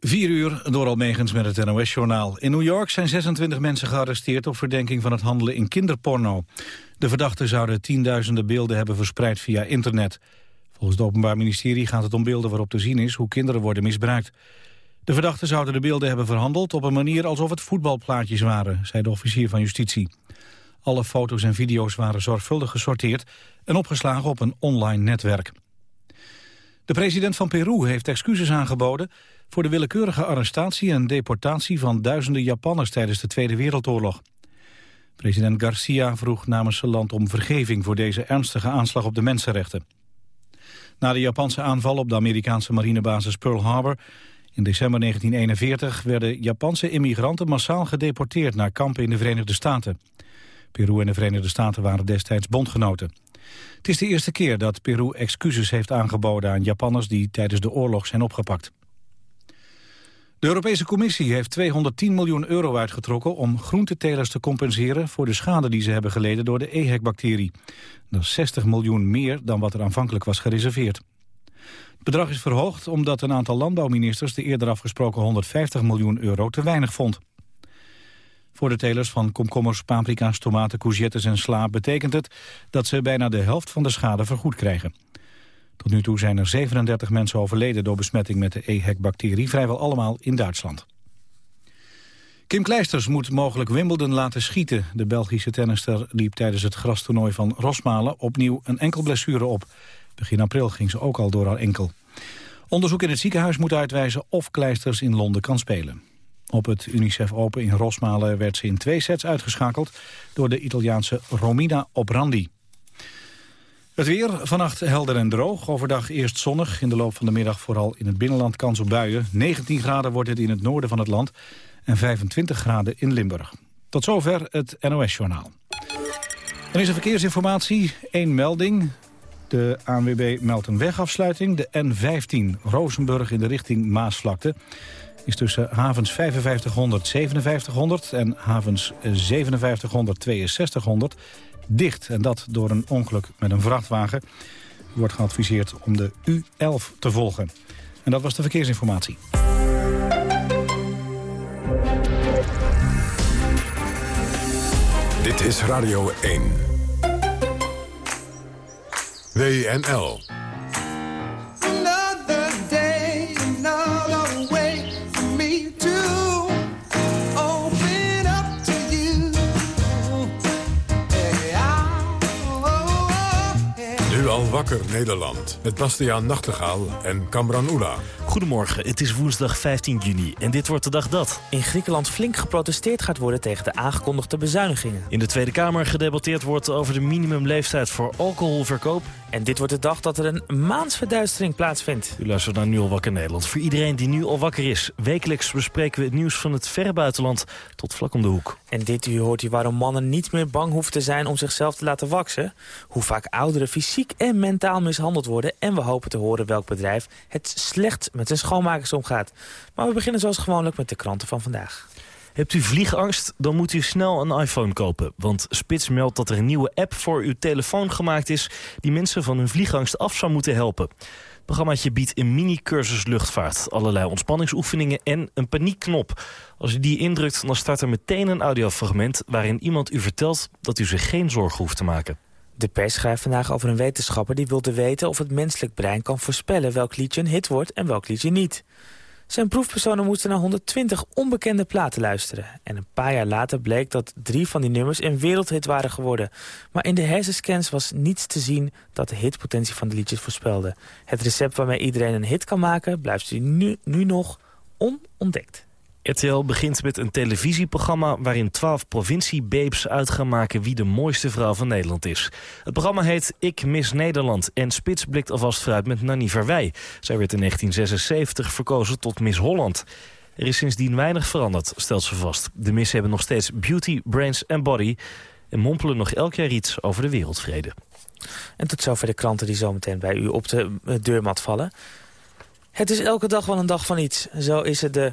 4 uur door Almegens met het NOS-journaal. In New York zijn 26 mensen gearresteerd op verdenking van het handelen in kinderporno. De verdachten zouden tienduizenden beelden hebben verspreid via internet. Volgens het Openbaar Ministerie gaat het om beelden waarop te zien is hoe kinderen worden misbruikt. De verdachten zouden de beelden hebben verhandeld op een manier alsof het voetbalplaatjes waren, zei de officier van justitie. Alle foto's en video's waren zorgvuldig gesorteerd en opgeslagen op een online netwerk. De president van Peru heeft excuses aangeboden voor de willekeurige arrestatie en deportatie van duizenden Japanners tijdens de Tweede Wereldoorlog. President Garcia vroeg namens zijn land om vergeving voor deze ernstige aanslag op de mensenrechten. Na de Japanse aanval op de Amerikaanse marinebasis Pearl Harbor in december 1941 werden Japanse immigranten massaal gedeporteerd naar kampen in de Verenigde Staten. Peru en de Verenigde Staten waren destijds bondgenoten. Het is de eerste keer dat Peru excuses heeft aangeboden aan Japanners die tijdens de oorlog zijn opgepakt. De Europese Commissie heeft 210 miljoen euro uitgetrokken om groentetelers te compenseren voor de schade die ze hebben geleden door de EHEC-bacterie. Dat is 60 miljoen meer dan wat er aanvankelijk was gereserveerd. Het bedrag is verhoogd omdat een aantal landbouwministers de eerder afgesproken 150 miljoen euro te weinig vond. Voor de telers van komkommers, paprika's, tomaten, courgettes en sla betekent het dat ze bijna de helft van de schade vergoed krijgen. Tot nu toe zijn er 37 mensen overleden door besmetting met de EHEC-bacterie, vrijwel allemaal in Duitsland. Kim Kleisters moet mogelijk Wimbledon laten schieten. De Belgische tennister liep tijdens het grastoernooi van Rosmalen opnieuw een enkel blessure op. Begin april ging ze ook al door haar enkel. Onderzoek in het ziekenhuis moet uitwijzen of Kleisters in Londen kan spelen. Op het UNICEF Open in Rosmalen werd ze in twee sets uitgeschakeld... door de Italiaanse Romina Obrandi. Het weer, vannacht helder en droog. Overdag eerst zonnig. In de loop van de middag vooral in het binnenland kans op buien. 19 graden wordt het in het noorden van het land. En 25 graden in Limburg. Tot zover het NOS-journaal. Dan is er verkeersinformatie. Eén melding. De ANWB meldt een wegafsluiting. De N15 Rozenburg in de richting Maasvlakte is tussen havens 5500 5700 en havens 5700 6200 dicht. En dat door een ongeluk met een vrachtwagen. Wordt geadviseerd om de U11 te volgen. En dat was de verkeersinformatie. Dit is Radio 1. WNL. Wakker Nederland. Met Bastiaan Nachtegaal en Kamran Oela. Goedemorgen, het is woensdag 15 juni en dit wordt de dag dat... in Griekenland flink geprotesteerd gaat worden tegen de aangekondigde bezuinigingen. In de Tweede Kamer gedebatteerd wordt over de minimumleeftijd voor alcoholverkoop... En dit wordt de dag dat er een maansverduistering plaatsvindt. U luistert naar Nu al wakker Nederland. Voor iedereen die nu al wakker is. Wekelijks bespreken we het nieuws van het verre buitenland tot vlak om de hoek. En dit uur hoort u waarom mannen niet meer bang hoeven te zijn om zichzelf te laten waksen. Hoe vaak ouderen fysiek en mentaal mishandeld worden. En we hopen te horen welk bedrijf het slecht met zijn schoonmakers omgaat. Maar we beginnen zoals gewoonlijk met de kranten van vandaag. Hebt u vliegangst? Dan moet u snel een iPhone kopen. Want Spits meldt dat er een nieuwe app voor uw telefoon gemaakt is... die mensen van hun vliegangst af zou moeten helpen. Het programmaatje biedt een mini-cursus luchtvaart, allerlei ontspanningsoefeningen en een paniekknop. Als u die indrukt, dan start er meteen een audiofragment waarin iemand u vertelt dat u zich geen zorgen hoeft te maken. De pers schrijft vandaag over een wetenschapper die wilde weten of het menselijk brein kan voorspellen welk liedje een hit wordt en welk liedje niet. Zijn proefpersonen moesten naar 120 onbekende platen luisteren. En een paar jaar later bleek dat drie van die nummers een wereldhit waren geworden. Maar in de hersenscans was niets te zien dat de hitpotentie van de liedjes voorspelde. Het recept waarmee iedereen een hit kan maken blijft nu, nu nog onontdekt. RTL begint met een televisieprogramma waarin twaalf provinciebabes uit gaan maken wie de mooiste vrouw van Nederland is. Het programma heet Ik Mis Nederland en Spits blikt alvast vooruit met Nanny Verwij. Zij werd in 1976 verkozen tot Miss Holland. Er is sindsdien weinig veranderd, stelt ze vast. De Miss hebben nog steeds beauty, brains en body en mompelen nog elk jaar iets over de wereldvrede. En tot zover de kranten die zometeen bij u op de deurmat vallen. Het is elke dag wel een dag van iets. Zo is het de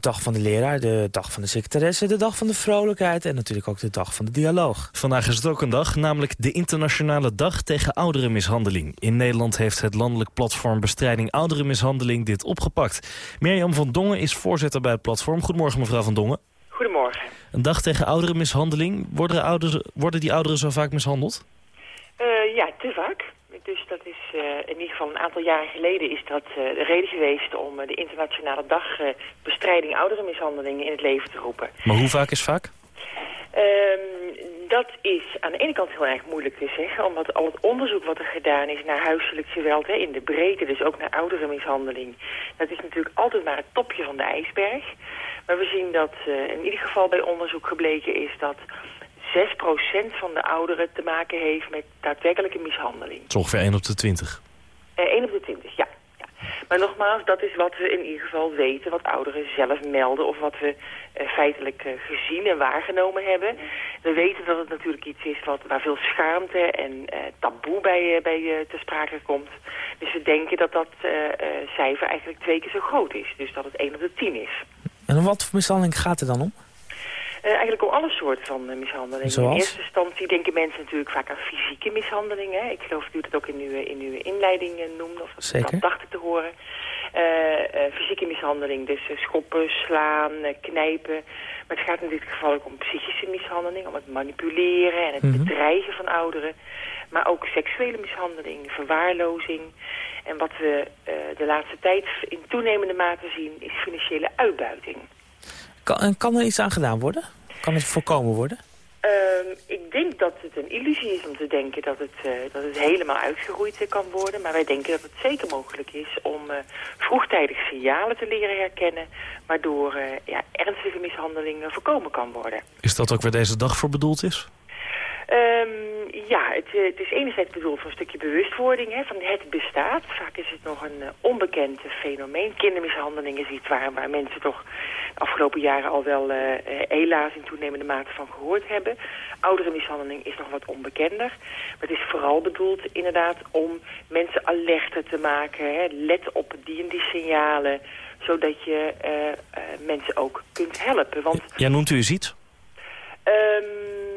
dag van de leraar, de dag van de secretaresse... de dag van de vrolijkheid en natuurlijk ook de dag van de dialoog. Vandaag is het ook een dag, namelijk de internationale dag tegen ouderenmishandeling. In Nederland heeft het landelijk platform Bestrijding Ouderenmishandeling dit opgepakt. Mirjam van Dongen is voorzitter bij het platform. Goedemorgen mevrouw van Dongen. Goedemorgen. Een dag tegen ouderenmishandeling. Worden, ouderen, worden die ouderen zo vaak mishandeld? Uh, ja, te vaak. Dus dat is uh, in ieder geval een aantal jaren geleden is dat uh, de reden geweest om uh, de internationale dag bestrijding ouderenmishandelingen in het leven te roepen. Maar hoe vaak is vaak? Um, dat is aan de ene kant heel erg moeilijk te zeggen, omdat al het onderzoek wat er gedaan is naar huiselijk geweld, hè, in de breedte, dus ook naar ouderenmishandeling, dat is natuurlijk altijd maar het topje van de ijsberg. Maar we zien dat in ieder geval bij onderzoek gebleken is dat 6% van de ouderen te maken heeft met daadwerkelijke mishandeling. Dat is ongeveer 1 op de 20. Uh, 1 op de 20, ja. ja. Maar nogmaals, dat is wat we in ieder geval weten, wat ouderen zelf melden... of wat we uh, feitelijk uh, gezien en waargenomen hebben. We weten dat het natuurlijk iets is wat, waar veel schaamte en taboe bij, bij te sprake komt. Dus we denken dat dat cijfer eigenlijk twee keer zo groot is. Dus dat het 1 op de 10 is. En om wat voor mishandeling gaat het dan om? Uh, eigenlijk om alle soorten van mishandelingen. Zoals? In eerste instantie denken mensen natuurlijk vaak aan fysieke mishandelingen. Ik geloof dat u dat ook in uw, in uw inleiding uh, noemde. Of dat, Zeker. dat dacht ik te horen. fysieke mishandeling, dus schoppen, slaan, knijpen. Maar het gaat in dit geval ook om psychische mishandeling. Om het manipuleren en het Mm -hmm. bedreigen van ouderen. Maar ook seksuele mishandeling, verwaarlozing. En wat we de laatste tijd in toenemende mate zien is financiële uitbuiting. Kan, kan er iets aan gedaan worden? Kan het voorkomen worden? Uh, ik denk dat het een illusie is om te denken dat het, uh, dat het helemaal uitgeroeid kan worden. Maar wij denken dat het zeker mogelijk is om uh, vroegtijdig signalen te leren herkennen... waardoor uh, ja, ernstige mishandelingen voorkomen kan worden. Is dat ook waar deze dag voor bedoeld is? Um, ja, het, het, is enerzijds bedoeld voor een stukje bewustwording hè, van het bestaat. Vaak is het nog een uh, onbekend fenomeen. Kindermishandeling is iets waar, waar mensen toch de afgelopen jaren al wel uh, helaas in toenemende mate van gehoord hebben. Ouderenmishandeling is nog wat onbekender. Maar het is vooral bedoeld inderdaad om mensen alerter te maken. Hè. Let op die en die signalen, zodat je uh, mensen ook kunt helpen. Want, ja, noemt u eens iets? Um,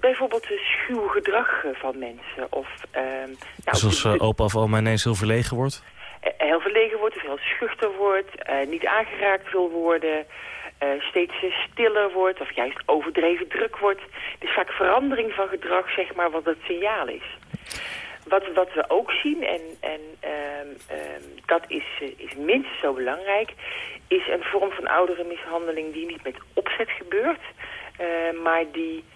bijvoorbeeld het schuw gedrag van mensen. Of, um, nou, Zoals uh, opa of oma ineens heel verlegen wordt? Uh, heel verlegen wordt, of heel schuchter wordt, uh, niet aangeraakt wil worden... steeds stiller wordt of juist overdreven druk wordt. Het is vaak verandering van gedrag, zeg maar, wat het signaal is. Wat, wat we ook zien, en, en um, dat is, is minstens zo belangrijk... is een vorm van ouderenmishandeling die niet met opzet gebeurt... Uh, maar die uh,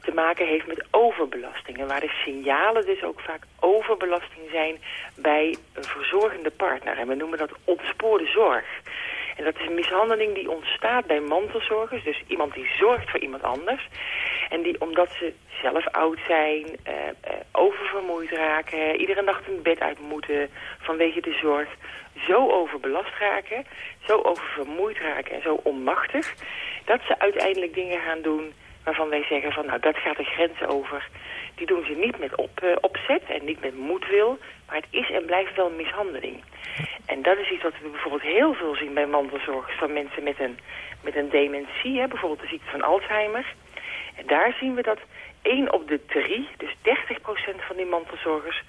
te maken heeft met overbelasting. En waar de signalen dus ook vaak overbelasting zijn bij een verzorgende partner. En we noemen dat ontspoorde zorg. En dat is een mishandeling die ontstaat bij mantelzorgers. Dus iemand die zorgt voor iemand anders. En die omdat ze zelf oud zijn, uh, oververmoeid raken... iedere nacht een bed uit moeten vanwege de zorg... zo overbelast raken, zo oververmoeid raken en zo onmachtig... dat ze uiteindelijk dingen gaan doen waarvan wij zeggen van... nou, dat gaat de grens over. Die doen ze niet met op, uh, opzet en niet met moedwil... maar het is en blijft wel een mishandeling. En dat is iets wat we bijvoorbeeld heel veel zien bij mantelzorgers... van mensen met een, met een dementie, hè, bijvoorbeeld de ziekte van Alzheimer... En daar zien we dat 1 op de 3, dus 30% van die mantelzorgers...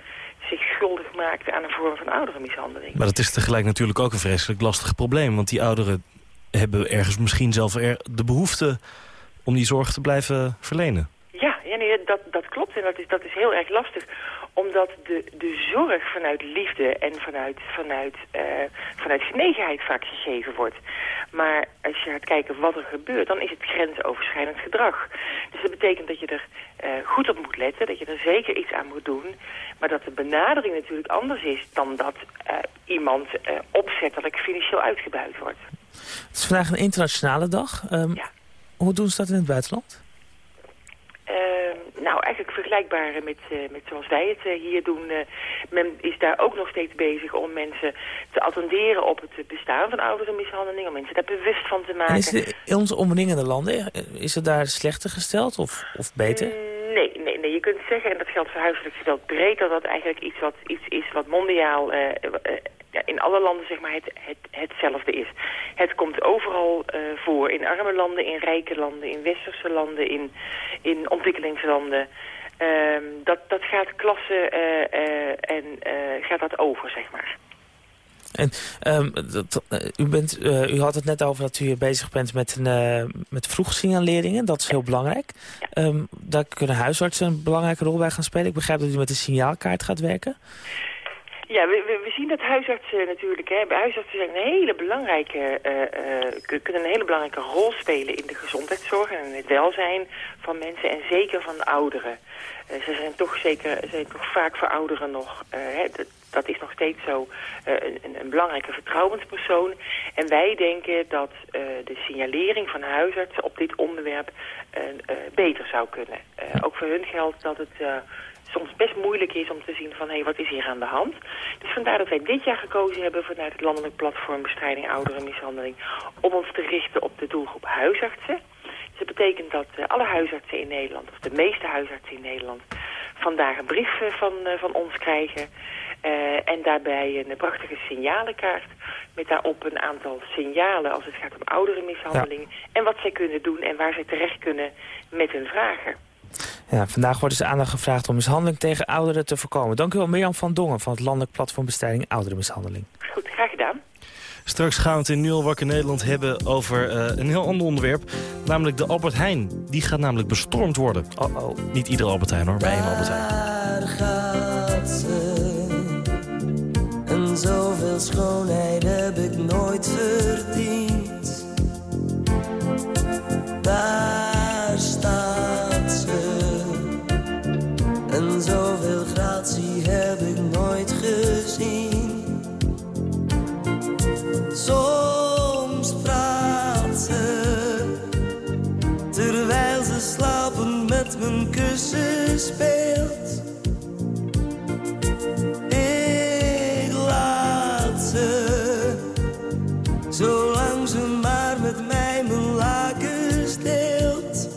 zich schuldig maakten aan een vorm van ouderenmishandeling. Maar dat is tegelijk natuurlijk ook een vreselijk lastig probleem. Want die ouderen hebben ergens misschien zelf de behoefte om die zorg te blijven verlenen. Ja, ja nee, dat, dat klopt en dat is, dat is heel erg lastig omdat de, de zorg vanuit liefde en vanuit, vanuit, uh, vanuit genegenheid vaak gegeven wordt. Maar als je gaat kijken wat er gebeurt, dan is het grensoverschrijdend gedrag. Dus dat betekent dat je er uh, goed op moet letten, dat je er zeker iets aan moet doen. Maar dat de benadering natuurlijk anders is dan dat uh, iemand opzettelijk financieel uitgebuit wordt. Het is vandaag een internationale dag. Um, ja. Hoe doen ze dat in het buitenland? Uh, nou, eigenlijk vergelijkbaar met, uh, met zoals wij het uh, hier doen. men is daar ook nog steeds bezig om mensen te attenderen op het bestaan van ouderenmishandeling. Om mensen daar bewust van te maken. En is het in onze omringende landen, is het daar slechter gesteld of, of beter? Mm, nee, nee, nee, je kunt zeggen, en dat geldt voor huiselijk geweld breed, dat dat eigenlijk iets, wat, iets is wat mondiaal ja, in alle landen zeg maar het, het, hetzelfde is. Het komt overal voor. In arme landen, in rijke landen, in westerse landen, in, in ontwikkelingslanden. Ehm, dat, dat gaat klassen en gaat dat over, zeg maar. En um, dat, u, bent, uh, u had het net over dat u bezig bent met, een, uh, met vroegsignaleringen. Dat is heel belangrijk. Um, daar kunnen huisartsen een belangrijke rol bij gaan spelen. Ik begrijp dat u met een signaalkaart gaat werken. Ja, we, we, zien dat huisartsen natuurlijk, hè, huisartsen zijn een hele belangrijke, uh, kunnen een hele belangrijke rol spelen in de gezondheidszorg en in het welzijn van mensen en zeker van ouderen. Uh, ze zijn toch zeker, zijn toch vaak voor ouderen nog, hè, dat is nog steeds zo een, een, belangrijke vertrouwenspersoon. En wij denken dat de signalering van huisartsen op dit onderwerp beter zou kunnen. ook voor hun geldt dat het soms best moeilijk is om te zien van... hé, hey, wat is hier aan de hand? Dus vandaar dat wij dit jaar gekozen hebben vanuit het Landelijk Platform Bestrijding Ouderenmishandeling... om ons te richten op de doelgroep huisartsen. Dus dat betekent dat alle huisartsen in Nederland, of de meeste huisartsen in Nederland... vandaag een brief van, van ons krijgen... Uh, en daarbij een prachtige signalenkaart met daarop een aantal signalen als het gaat om ouderenmishandeling. Ja. En wat zij kunnen doen en waar zij terecht kunnen met hun vragen. Ja, vandaag wordt dus aandacht gevraagd om mishandeling tegen ouderen te voorkomen. Dank u wel Mirjam van Dongen van het Landelijk Platform Bestrijding Ouderenmishandeling. Goed, graag gedaan. Straks gaan we het in Nu wakker Nederland hebben over uh, een heel ander onderwerp. Namelijk de Albert Heijn. Die gaat namelijk bestormd worden. Oh oh. Niet iedere Albert Heijn hoor, bij één Albert Heijn zoveel schoonheid heb ik nooit verdiend. Kussen speelt. Zolang ze maar met mij mijn lakens deelt.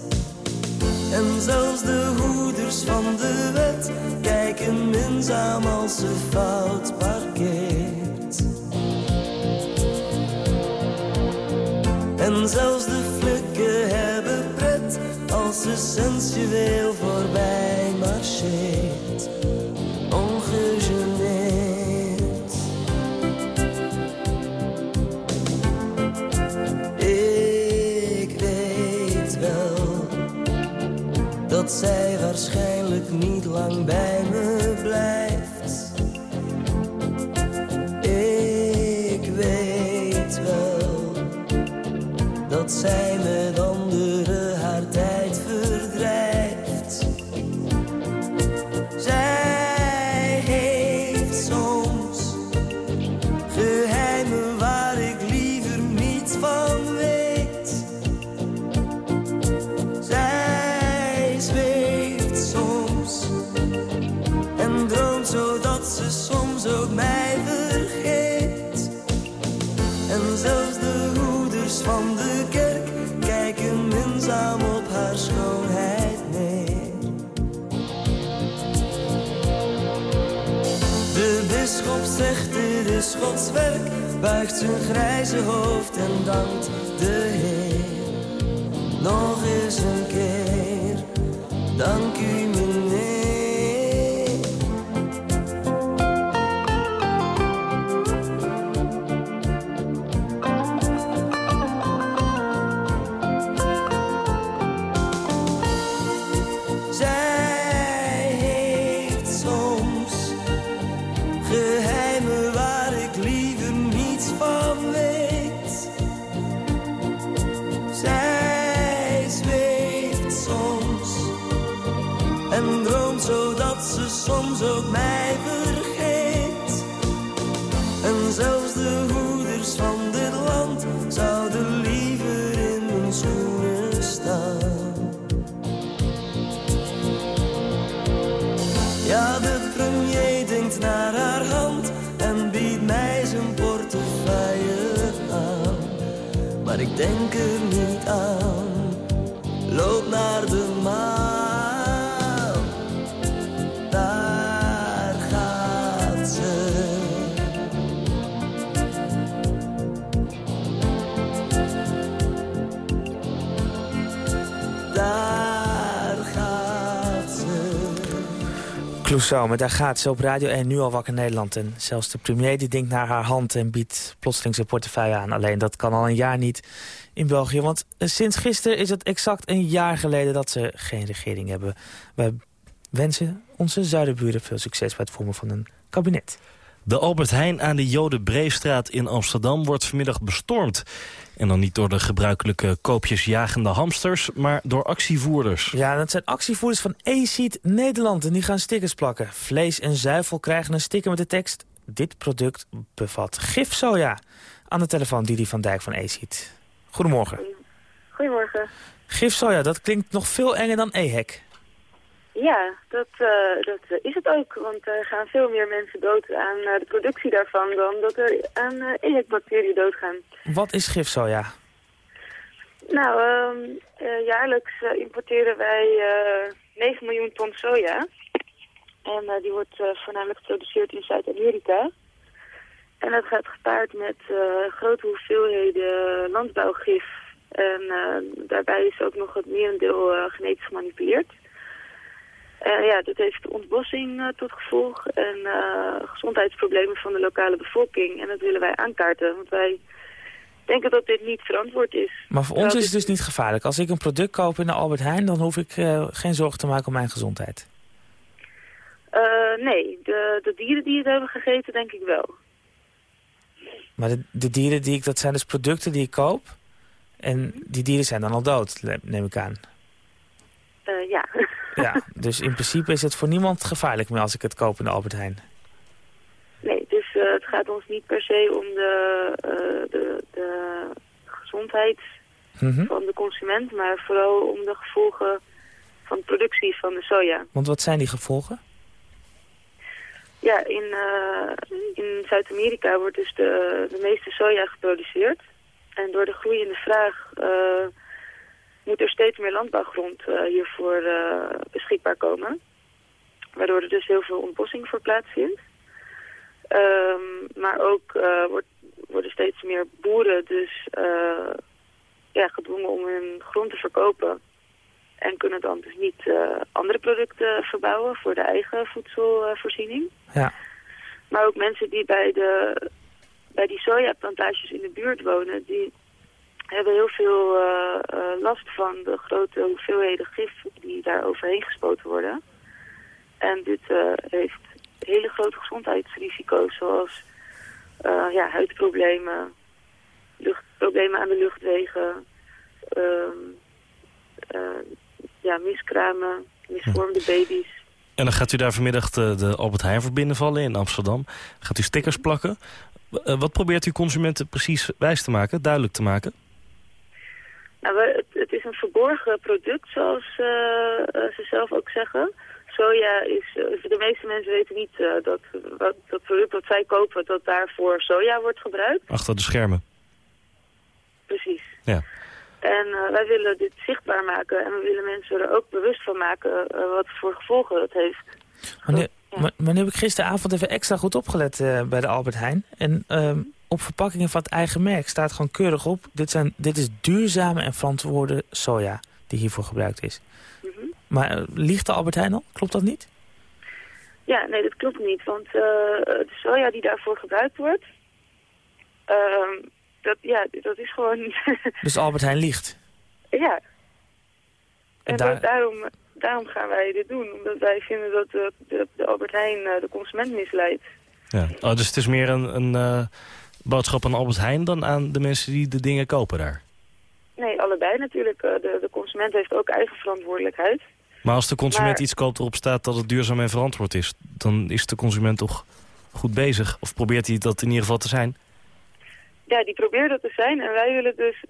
En zelfs de hoeders van de wet kijken minzaam als ze fout parkeert. En zelfs de flikken hebben pret als ze sensueel voorbij dat zij waarschijnlijk niet lang bij me blijft. Ik weet wel dat zij bisschop zegt dit is Gods werk, buigt zijn grijze hoofd en dankt de Heer. Nog eens een keer, dank u meneer. Maar Maar daar gaat ze op Radio 1 nu al wakker Nederland. En zelfs de premier die denkt naar haar hand en biedt plotseling zijn portefeuille aan. Alleen dat kan al een jaar niet in België. Want eh, sinds gisteren is het exact een jaar geleden dat ze geen regering hebben. Wij wensen onze zuiderburen veel succes bij het vormen van een kabinet. De Albert Heijn aan de Jodenbreestraat in Amsterdam wordt vanmiddag bestormd. En dan niet door de gebruikelijke koopjesjagende hamsters, maar door actievoerders. Ja, dat zijn actievoerders van E-Seed Nederland en die gaan stickers plakken. Vlees en zuivel krijgen een sticker met de tekst... Dit product bevat gifsoja. Aan de telefoon Didi van Dijk van E-Seed. Goedemorgen. Goedemorgen. Gifsoja, dat klinkt nog veel enger dan EHEC. Ja, dat, uh, dat is het ook. Want er gaan veel meer mensen dood aan uh, de productie daarvan dan dat er aan uh, EHEC-bacteriën doodgaan. Wat is gifsoja? Nou, um, jaarlijks importeren wij 9 miljoen ton soja. En die wordt voornamelijk geproduceerd in Zuid-Amerika. En dat gaat gepaard met grote hoeveelheden landbouwgif. En daarbij is ook nog het merendeel genetisch gemanipuleerd. Uh, ja, dat heeft ontbossing uh, tot gevolg en uh, gezondheidsproblemen van de lokale bevolking. En dat willen wij aankaarten, want wij denken dat dit niet verantwoord is. Maar voor ons is het dus niet gevaarlijk. Als ik een product koop in de Albert Heijn, dan hoef ik geen zorgen te maken om mijn gezondheid. nee, de, de dieren die het hebben gegeten, denk ik wel. Maar de, de dieren die ik, dat zijn dus producten die ik koop? En die dieren zijn dan al dood, neem ik aan. ja. Ja, dus in principe is het voor niemand gevaarlijk meer als ik het koop in de Albert Heijn. Nee, dus uh, het gaat ons niet per se om de, uh, de, de gezondheid mm -hmm. van de consument, maar vooral om de gevolgen van de productie van de soja. Want wat zijn die gevolgen? Ja, in, uh, in Zuid-Amerika wordt dus de, de meeste soja geproduceerd. En door de groeiende vraag moet er steeds meer landbouwgrond uh, hiervoor uh, beschikbaar komen. Waardoor er dus heel veel ontbossing voor plaatsvindt. Um, maar ook uh, wordt, worden steeds meer boeren dus ja, gedwongen om hun grond te verkopen. En kunnen dan dus niet andere producten verbouwen voor de eigen voedselvoorziening. Ja. Maar ook mensen die bij, de, bij die sojaplantages in de buurt wonen... die hebben heel veel uh, uh, last van de grote hoeveelheden gif die daar overheen gespoten worden. En dit uh, heeft hele grote gezondheidsrisico's zoals ja, huidproblemen, luchtproblemen aan de luchtwegen, um, ja, miskramen, misvormde baby's. En dan gaat u daar vanmiddag de, de Albert Heijn voor binnenvallen in Amsterdam. Gaat u stickers plakken. Wat probeert u consumenten precies wijs te maken, duidelijk te maken? Nou, het, het, is een verborgen product, zoals uh, ze zelf ook zeggen. Soja is, uh, de meeste mensen weten niet uh, dat wat, dat product wat zij kopen, dat daarvoor soja wordt gebruikt. Achter de schermen. Precies. Ja. En wij willen dit zichtbaar maken en we willen mensen er ook bewust van maken wat voor gevolgen het heeft. Wanneer, ja. maar, heb ik gisteravond even extra goed opgelet bij de Albert Heijn. En ehm, op verpakkingen van het eigen merk staat gewoon keurig op... dit, zijn, dit is duurzame en verantwoorde soja die hiervoor gebruikt is. Mm -hmm. Maar uh, liegt de Albert Heijn al? Klopt dat niet? Ja, nee, dat klopt niet. Want uh, de soja die daarvoor gebruikt wordt... Uh, dat, ja, dat is gewoon niet... dus Albert Heijn liegt? Ja. En, en daar... daarom, daarom gaan wij dit doen. Omdat wij vinden dat de, de, de Albert Heijn de consument misleidt. Ja. Oh, dus het is meer een... een boodschap aan Albert Heijn dan aan de mensen die de dingen kopen daar? Nee, allebei natuurlijk. De, de consument heeft ook eigen verantwoordelijkheid. Maar als de consument maar... iets koopt waarop staat dat het duurzaam en verantwoord is... dan is de consument toch goed bezig? Of probeert hij dat in ieder geval te zijn? Ja, die probeert dat te zijn. En wij willen dus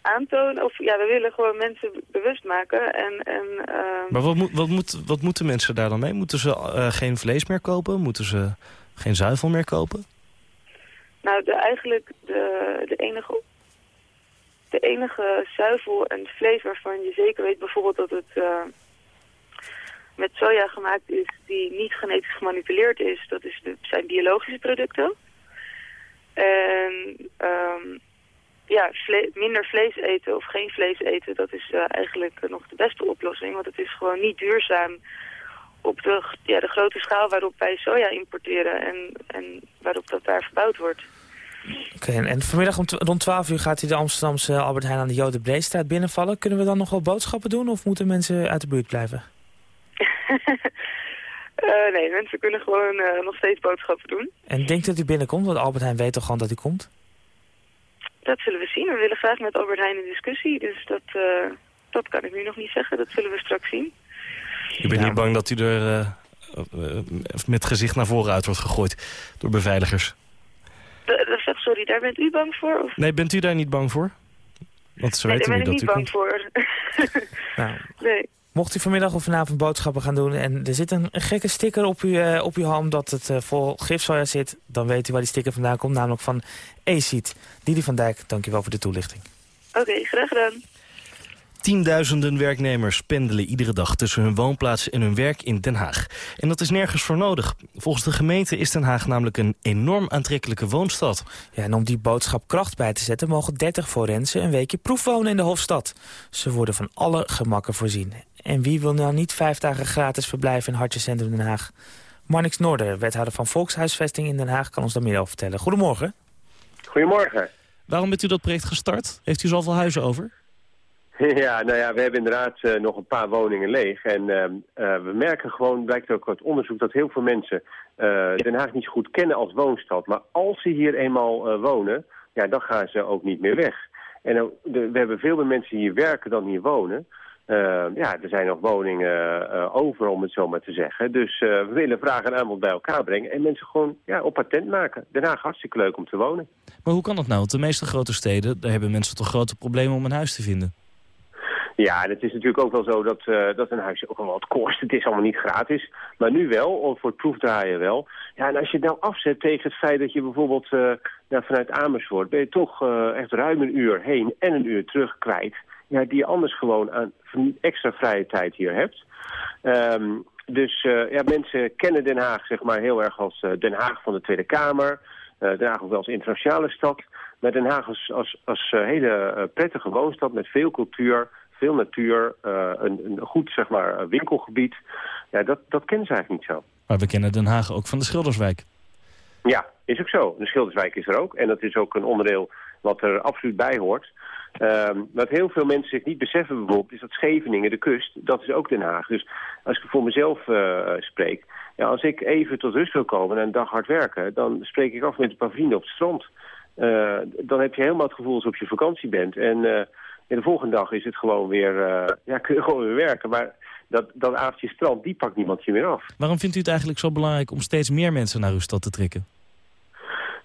aantonen... of ja, we willen gewoon mensen bewust maken. En, en, uh... Maar wat, moet, wat, moet, wat moeten mensen daar dan mee? Moeten ze uh, geen vlees meer kopen? Moeten ze geen zuivel meer kopen? Nou, de, eigenlijk de, de, enige, de enige zuivel en vlees waarvan je zeker weet bijvoorbeeld dat het uh, met soja gemaakt is die niet genetisch gemanipuleerd is, dat is de, zijn biologische producten. En um, ja, vle minder vlees eten of geen vlees eten, dat is uh, eigenlijk nog de beste oplossing. Want het is gewoon niet duurzaam op de, ja, de grote schaal waarop wij soja importeren en, en waarop dat daar verbouwd wordt. Oké, en, vanmiddag om rond 12 uur gaat hij de Amsterdamse Albert Heijn aan de Jode Breestraat binnenvallen. Kunnen we dan nog wel boodschappen doen of moeten mensen uit de buurt blijven? uh, nee, mensen kunnen gewoon uh, nog steeds boodschappen doen. En denkt dat u binnenkomt? Want Albert Heijn weet toch gewoon dat hij komt? Dat zullen we zien. We willen graag met Albert Heijn in discussie. Dus dat, uh, dat kan ik nu nog niet zeggen. Dat zullen we straks zien. Je bent niet bang dat u er met gezicht naar voren uit wordt gegooid door beveiligers? Sorry, daar bent u bang voor? Of? Nee, bent u daar niet bang voor? Want ze nee, weten daar ben ik niet bang voor. nou, nee. Mocht u vanmiddag of vanavond boodschappen gaan doen... en er zit een, gekke sticker op, uw uh, op uw ham dat het uh, vol gifsoja zit... dan weet u waar die sticker vandaan komt, namelijk van ACID. Didi van Dijk, dankjewel voor de toelichting. Oké, graag gedaan. Tienduizenden werknemers pendelen iedere dag tussen hun woonplaats en hun werk in Den Haag. En dat is nergens voor nodig. Volgens de gemeente is Den Haag namelijk een enorm aantrekkelijke woonstad. Ja, en om die boodschap kracht bij te zetten mogen 30 forensen een weekje proefwonen in de Hofstad. Ze worden van alle gemakken voorzien. En wie wil nou niet vijf dagen gratis verblijven in Hartjecentrum Den Haag? Marnix Noorder, wethouder van Volkshuisvesting in Den Haag, kan ons daar meer over vertellen. Goedemorgen. Goedemorgen. Waarom bent u dat project gestart? Heeft u zoveel huizen over? Ja, nou ja, we hebben inderdaad uh, nog een paar woningen leeg. En uh, uh, we merken gewoon, blijkt ook uit onderzoek, dat heel veel mensen Den Haag niet zo goed kennen als woonstad. Maar als ze hier eenmaal wonen, ja, dan gaan ze ook niet meer weg. En we hebben veel meer mensen die hier werken dan hier wonen. ja, er zijn nog woningen over, om het zo maar te zeggen. Dus we willen vraag en aanbod bij elkaar brengen en mensen gewoon ja, op patent maken. Den Haag hartstikke leuk om te wonen. Maar hoe kan dat nou? Want de meeste grote steden, daar hebben mensen toch grote problemen om een huis te vinden. Ja, het is natuurlijk ook wel zo dat, uh, dat een huisje ook wel wat kost. Het is allemaal niet gratis. Maar nu wel, voor het proefdraaien wel. Ja, en als je het nou afzet tegen het feit dat je bijvoorbeeld uh, nou, vanuit Amersfoort... ben je toch uh, echt ruim een uur heen en een uur terug kwijt. Ja, die je anders gewoon aan extra vrije tijd hier hebt. Um, dus ja, mensen kennen Den Haag zeg maar heel erg als Den Haag van de Tweede Kamer. Den Haag ook wel als internationale stad. Maar Den Haag als, als, als hele prettige woonstad met veel cultuur veel natuur, uh, een, een, goed zeg maar, winkelgebied. Ja, dat, dat kennen ze eigenlijk niet zo. Maar we kennen Den Haag ook van de Schilderswijk. Ja, is ook zo. De Schilderswijk is er ook. En dat is ook een onderdeel wat er absoluut bij hoort. Um, wat heel veel mensen zich niet beseffen bijvoorbeeld... is dat Scheveningen, de kust, dat is ook Den Haag. Dus als ik voor mezelf uh, spreek... Ja, als ik even tot rust wil komen en een dag hard werken... dan spreek ik af met een paar vrienden op het strand. Uh, dan heb je helemaal het gevoel alsof je vakantie bent. En uh, en de volgende dag is het gewoon weer, uh, ja, kun je gewoon weer werken. Maar dat, dat avondje strand, die pakt niemand je meer af. Waarom vindt u het eigenlijk zo belangrijk om steeds meer mensen naar uw stad te trekken?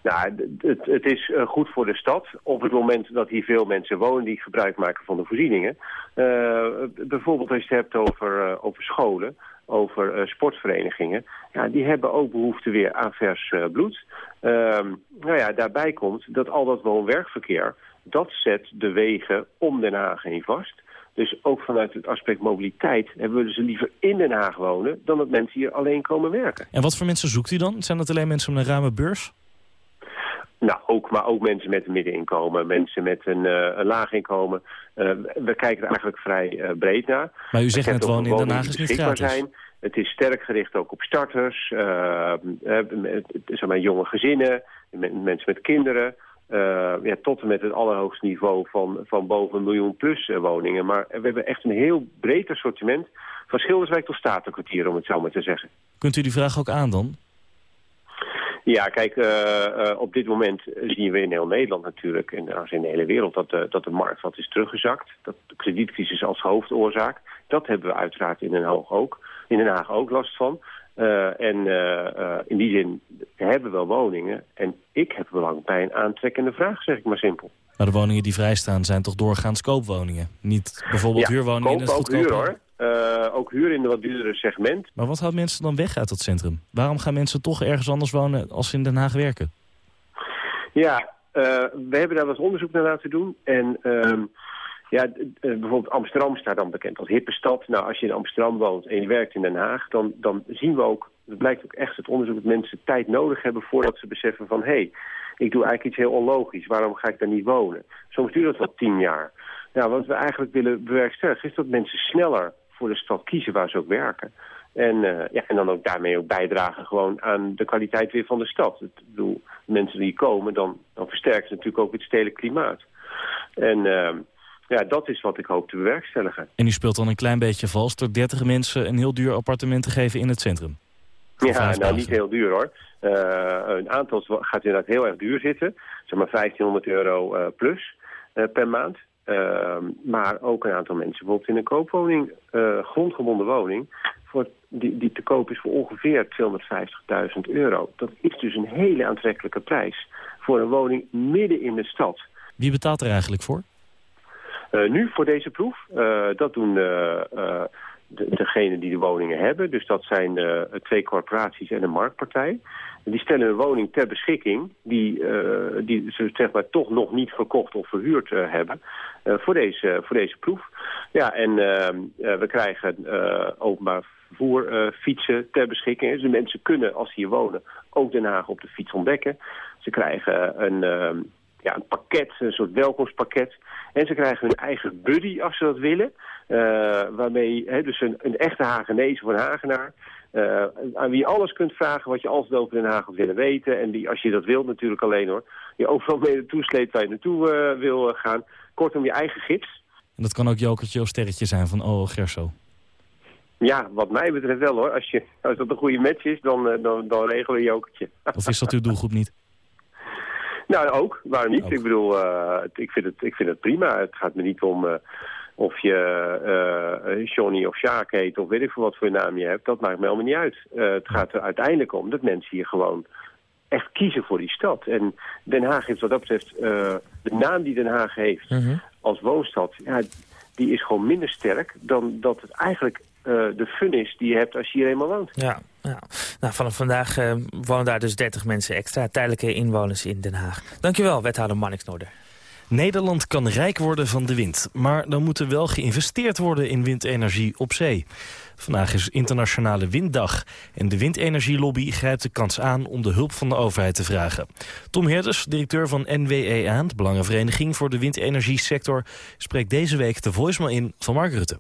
Nou, het, het is uh, goed voor de stad. Op het moment dat hier veel mensen wonen die gebruik maken van de voorzieningen. Uh, bijvoorbeeld als je het hebt over, over scholen, over sportverenigingen. Ja, die hebben ook behoefte weer aan vers bloed. Ehm, nou ja, daarbij komt dat al dat woon-werkverkeer dat zet de wegen om Den Haag heen vast. Dus ook vanuit het aspect mobiliteit willen ze liever in Den Haag wonen... dan dat mensen hier alleen komen werken. En wat voor mensen zoekt u dan? Zijn dat alleen mensen met een ruime beurs? Nou, ook, maar ook mensen met een middeninkomen, mensen met een, uh, een laag inkomen. Uh, we kijken er eigenlijk vrij uh, breed naar. Maar u zegt net wonen in Den Haag is niet gratis. Zijn. Het is sterk gericht ook op starters, zeg maar jonge gezinnen, mensen met kinderen... Uh, ja, tot en met het allerhoogste niveau van, van boven een miljoen plus uh, woningen. Maar we hebben echt een heel breed assortiment van Schilderswijk tot Statenkwartier, om het zo maar te zeggen. Kunt u die vraag ook aan dan? Ja, kijk, uh, op dit moment zien we in heel Nederland natuurlijk, en in de hele wereld, dat de, dat de markt wat is teruggezakt. Dat de kredietcrisis als hoofdoorzaak. Dat hebben we uiteraard in Den Haag ook, in Den Haag ook last van. Uh, en uh, in die zin hebben we wel woningen. En ik heb belang bij een aantrekkende vraag, zeg ik maar simpel. Maar de woningen die vrijstaan zijn toch doorgaans koopwoningen? Niet bijvoorbeeld huurwoningen in het ook huur hoor. ook huur in een wat duurdere segment. Maar wat houdt mensen dan weg uit dat centrum? Waarom gaan mensen toch ergens anders wonen als ze in Den Haag werken? Ja, we hebben daar wat onderzoek naar laten doen. En... Ehm, ja, eh, bijvoorbeeld Amsterdam staat dan bekend als hippe stad. Nou, als je in Amsterdam woont en je werkt in Den Haag... dan, dan zien we ook, het blijkt ook echt het onderzoek... dat mensen tijd nodig hebben voordat ze beseffen van... hé, hey, ik doe eigenlijk iets heel onlogisch. Waarom ga ik daar niet wonen? Soms duurt dat wel tien jaar. Nou, wat we eigenlijk willen bewerkstelligen... is dat mensen sneller voor de stad kiezen waar ze ook werken. En, ja, en dan ook daarmee ook bijdragen gewoon aan de kwaliteit weer van de stad. Ik bedoel, mensen die komen, dan, dan versterken ze natuurlijk ook het stedelijk klimaat. En ehm, ja, dat is wat ik hoop te bewerkstelligen. En u speelt dan een klein beetje vals door 30 mensen een heel duur appartement te geven in het centrum? Ja, nou niet heel duur hoor. Uh, een aantal gaat inderdaad heel erg duur zitten. Zeg maar 1500 euro uh, plus uh, per maand. Ehm, maar ook een aantal mensen bijvoorbeeld in een koopwoning, grondgebonden woning... Voor, die, die te koop is voor ongeveer 250.000 euro. Dat is dus een hele aantrekkelijke prijs voor een woning midden in de stad. Wie betaalt er eigenlijk voor? Uh, nu voor deze proef, uh, dat doen de, degenen die de woningen hebben. Dus dat zijn twee corporaties en een marktpartij. Die stellen een woning ter beschikking die, die ze zeg maar toch nog niet gekocht of verhuurd hebben voor, deze, voor deze proef. Ja, en we krijgen openbaar vervoer fietsen ter beschikking. Dus mensen kunnen, als ze hier wonen, ook Den Haag op de fiets ontdekken. Ze krijgen een ja, een pakket, een soort welkomstpakket. En ze krijgen hun eigen buddy als ze dat willen. Uh, waarmee, he, dus een, een echte Hagenees of een Hagenaar... Uh, aan wie je alles kunt vragen wat je altijd over Den Haag wilt willen weten. En die, als je dat wilt natuurlijk alleen hoor, je overal mee naartoe sleept waar je naartoe uh, wil gaan. Kortom, je eigen gids. En dat kan ook jokertje of sterretje zijn van oh Gerso. Ja, wat mij betreft wel hoor. Als, je, als dat een goede match is, dan, dan, dan regelen we jokertje. Of is dat uw doelgroep niet? Nou, ook. Waarom niet? Ik bedoel, uh, ik, vind het, ik vind het prima. Het gaat me niet om uh, of je uh, Johnny of Sjaak heet of weet ik veel wat voor naam je hebt. Dat maakt me helemaal niet uit. het gaat er uiteindelijk om dat mensen hier gewoon echt kiezen voor die stad. En Den Haag heeft wat dat betreft, de naam die Den Haag heeft mhm. als woonstad, ja, die is gewoon minder sterk dan dat het eigenlijk de fun is die je hebt als je hier eenmaal woont. Ja, ja. Nou, vanaf vandaag uh, wonen daar dus 30 mensen extra, tijdelijke inwoners in Den Haag. Dankjewel, wethouder Mannix Noorder. Nederland kan rijk worden van de wind, maar dan moet er wel geïnvesteerd worden in windenergie op zee. Vandaag is Internationale Winddag en de windenergielobby grijpt de kans aan om de hulp van de overheid te vragen. Tom Heerders, directeur van NWEA, de Belangenvereniging voor de windenergiesector, spreekt deze week de voicemail in van Mark Rutte.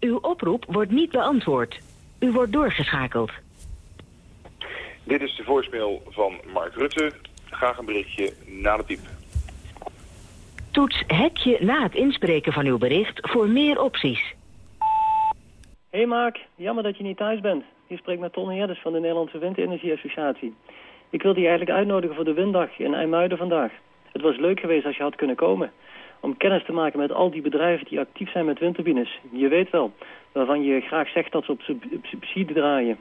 Uw oproep wordt niet beantwoord. U wordt doorgeschakeld. Dit is de voicemail van Mark Rutte. Graag een berichtje na de piep. Toets hekje na het inspreken van uw bericht voor meer opties. Hey Mark, jammer dat je niet thuis bent. Je spreekt met Ton Heerders van de Nederlandse Windenergie Associatie. Ik wilde je eigenlijk uitnodigen voor de Winddag in IJmuiden vandaag. Het was leuk geweest als je had kunnen komen om kennis te maken met al die bedrijven die actief zijn met windturbines. Je weet wel, waarvan je graag zegt dat ze op subsidie draaien.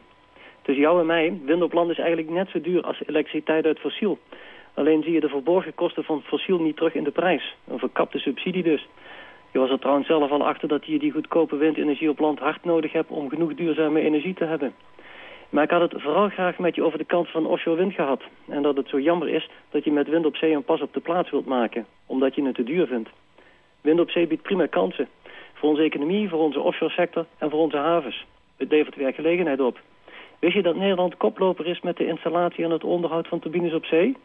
Tussen jou en mij, wind op land is eigenlijk net zo duur als elektriciteit uit fossiel. Alleen zie je de verborgen kosten van fossiel niet terug in de prijs. Een verkapte subsidie dus. Je was er trouwens zelf al achter dat je die goedkope windenergie op land hard nodig hebt om genoeg duurzame energie te hebben. Maar ik had het vooral graag met je over de kans van offshore wind gehad. En dat het zo jammer is dat je met wind op zee een pas op de plaats wilt maken. Omdat je het te duur vindt. Wind op zee biedt prima kansen. Voor onze economie, voor onze offshore sector en voor onze havens. Het levert werkgelegenheid op. Wist je dat Nederland koploper is met de installatie en het onderhoud van turbines op zee?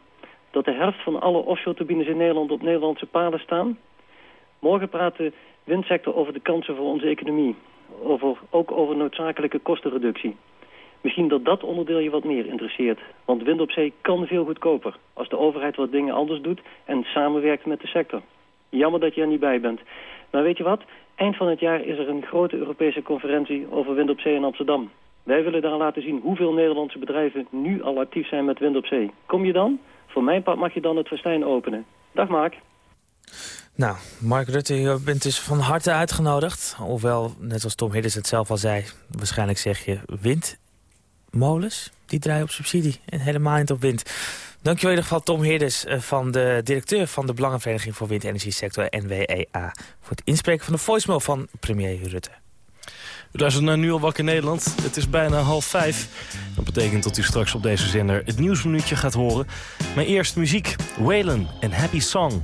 Dat de helft van alle offshore turbines in Nederland op Nederlandse palen staan? Morgen praat de windsector over de kansen voor onze economie. Over, ook over noodzakelijke kostenreductie. Misschien dat dat onderdeel je wat meer interesseert. Want wind op zee kan veel goedkoper. Als de overheid wat dingen anders doet en samenwerkt met de sector. Jammer dat je er niet bij bent. Maar weet je wat? Eind van het jaar is er een grote Europese conferentie over wind op zee in Amsterdam. Wij willen daar laten zien hoeveel Nederlandse bedrijven nu al actief zijn met wind op zee. Kom je dan? Voor mijn part mag je dan het festijn openen. Dag Mark. Nou, Mark Rutte, je bent dus van harte uitgenodigd. Hoewel, net als Tom Hiddens het zelf al zei... waarschijnlijk zeg je wind molens, die draaien op subsidie en helemaal niet op wind. Dankjewel in ieder geval Tom Heerders, eh, van de directeur van de Belangenvereniging voor Windenergiesector NWEA. Voor het inspreken van de voicemail van premier Rutte. U luistert naar Nu al wakker Nederland. Het is bijna half vijf. Dat betekent dat u straks op deze zender het nieuwsminuutje gaat horen. Maar eerst muziek. Waylon en Happy Song.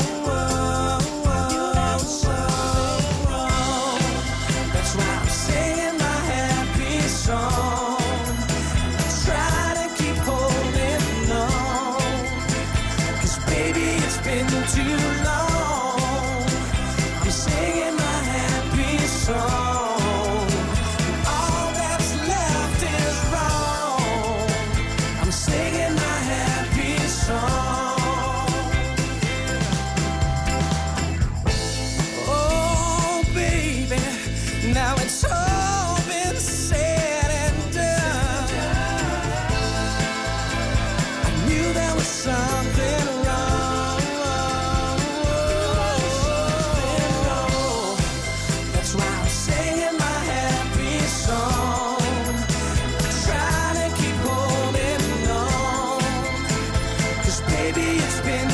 Baby, it's been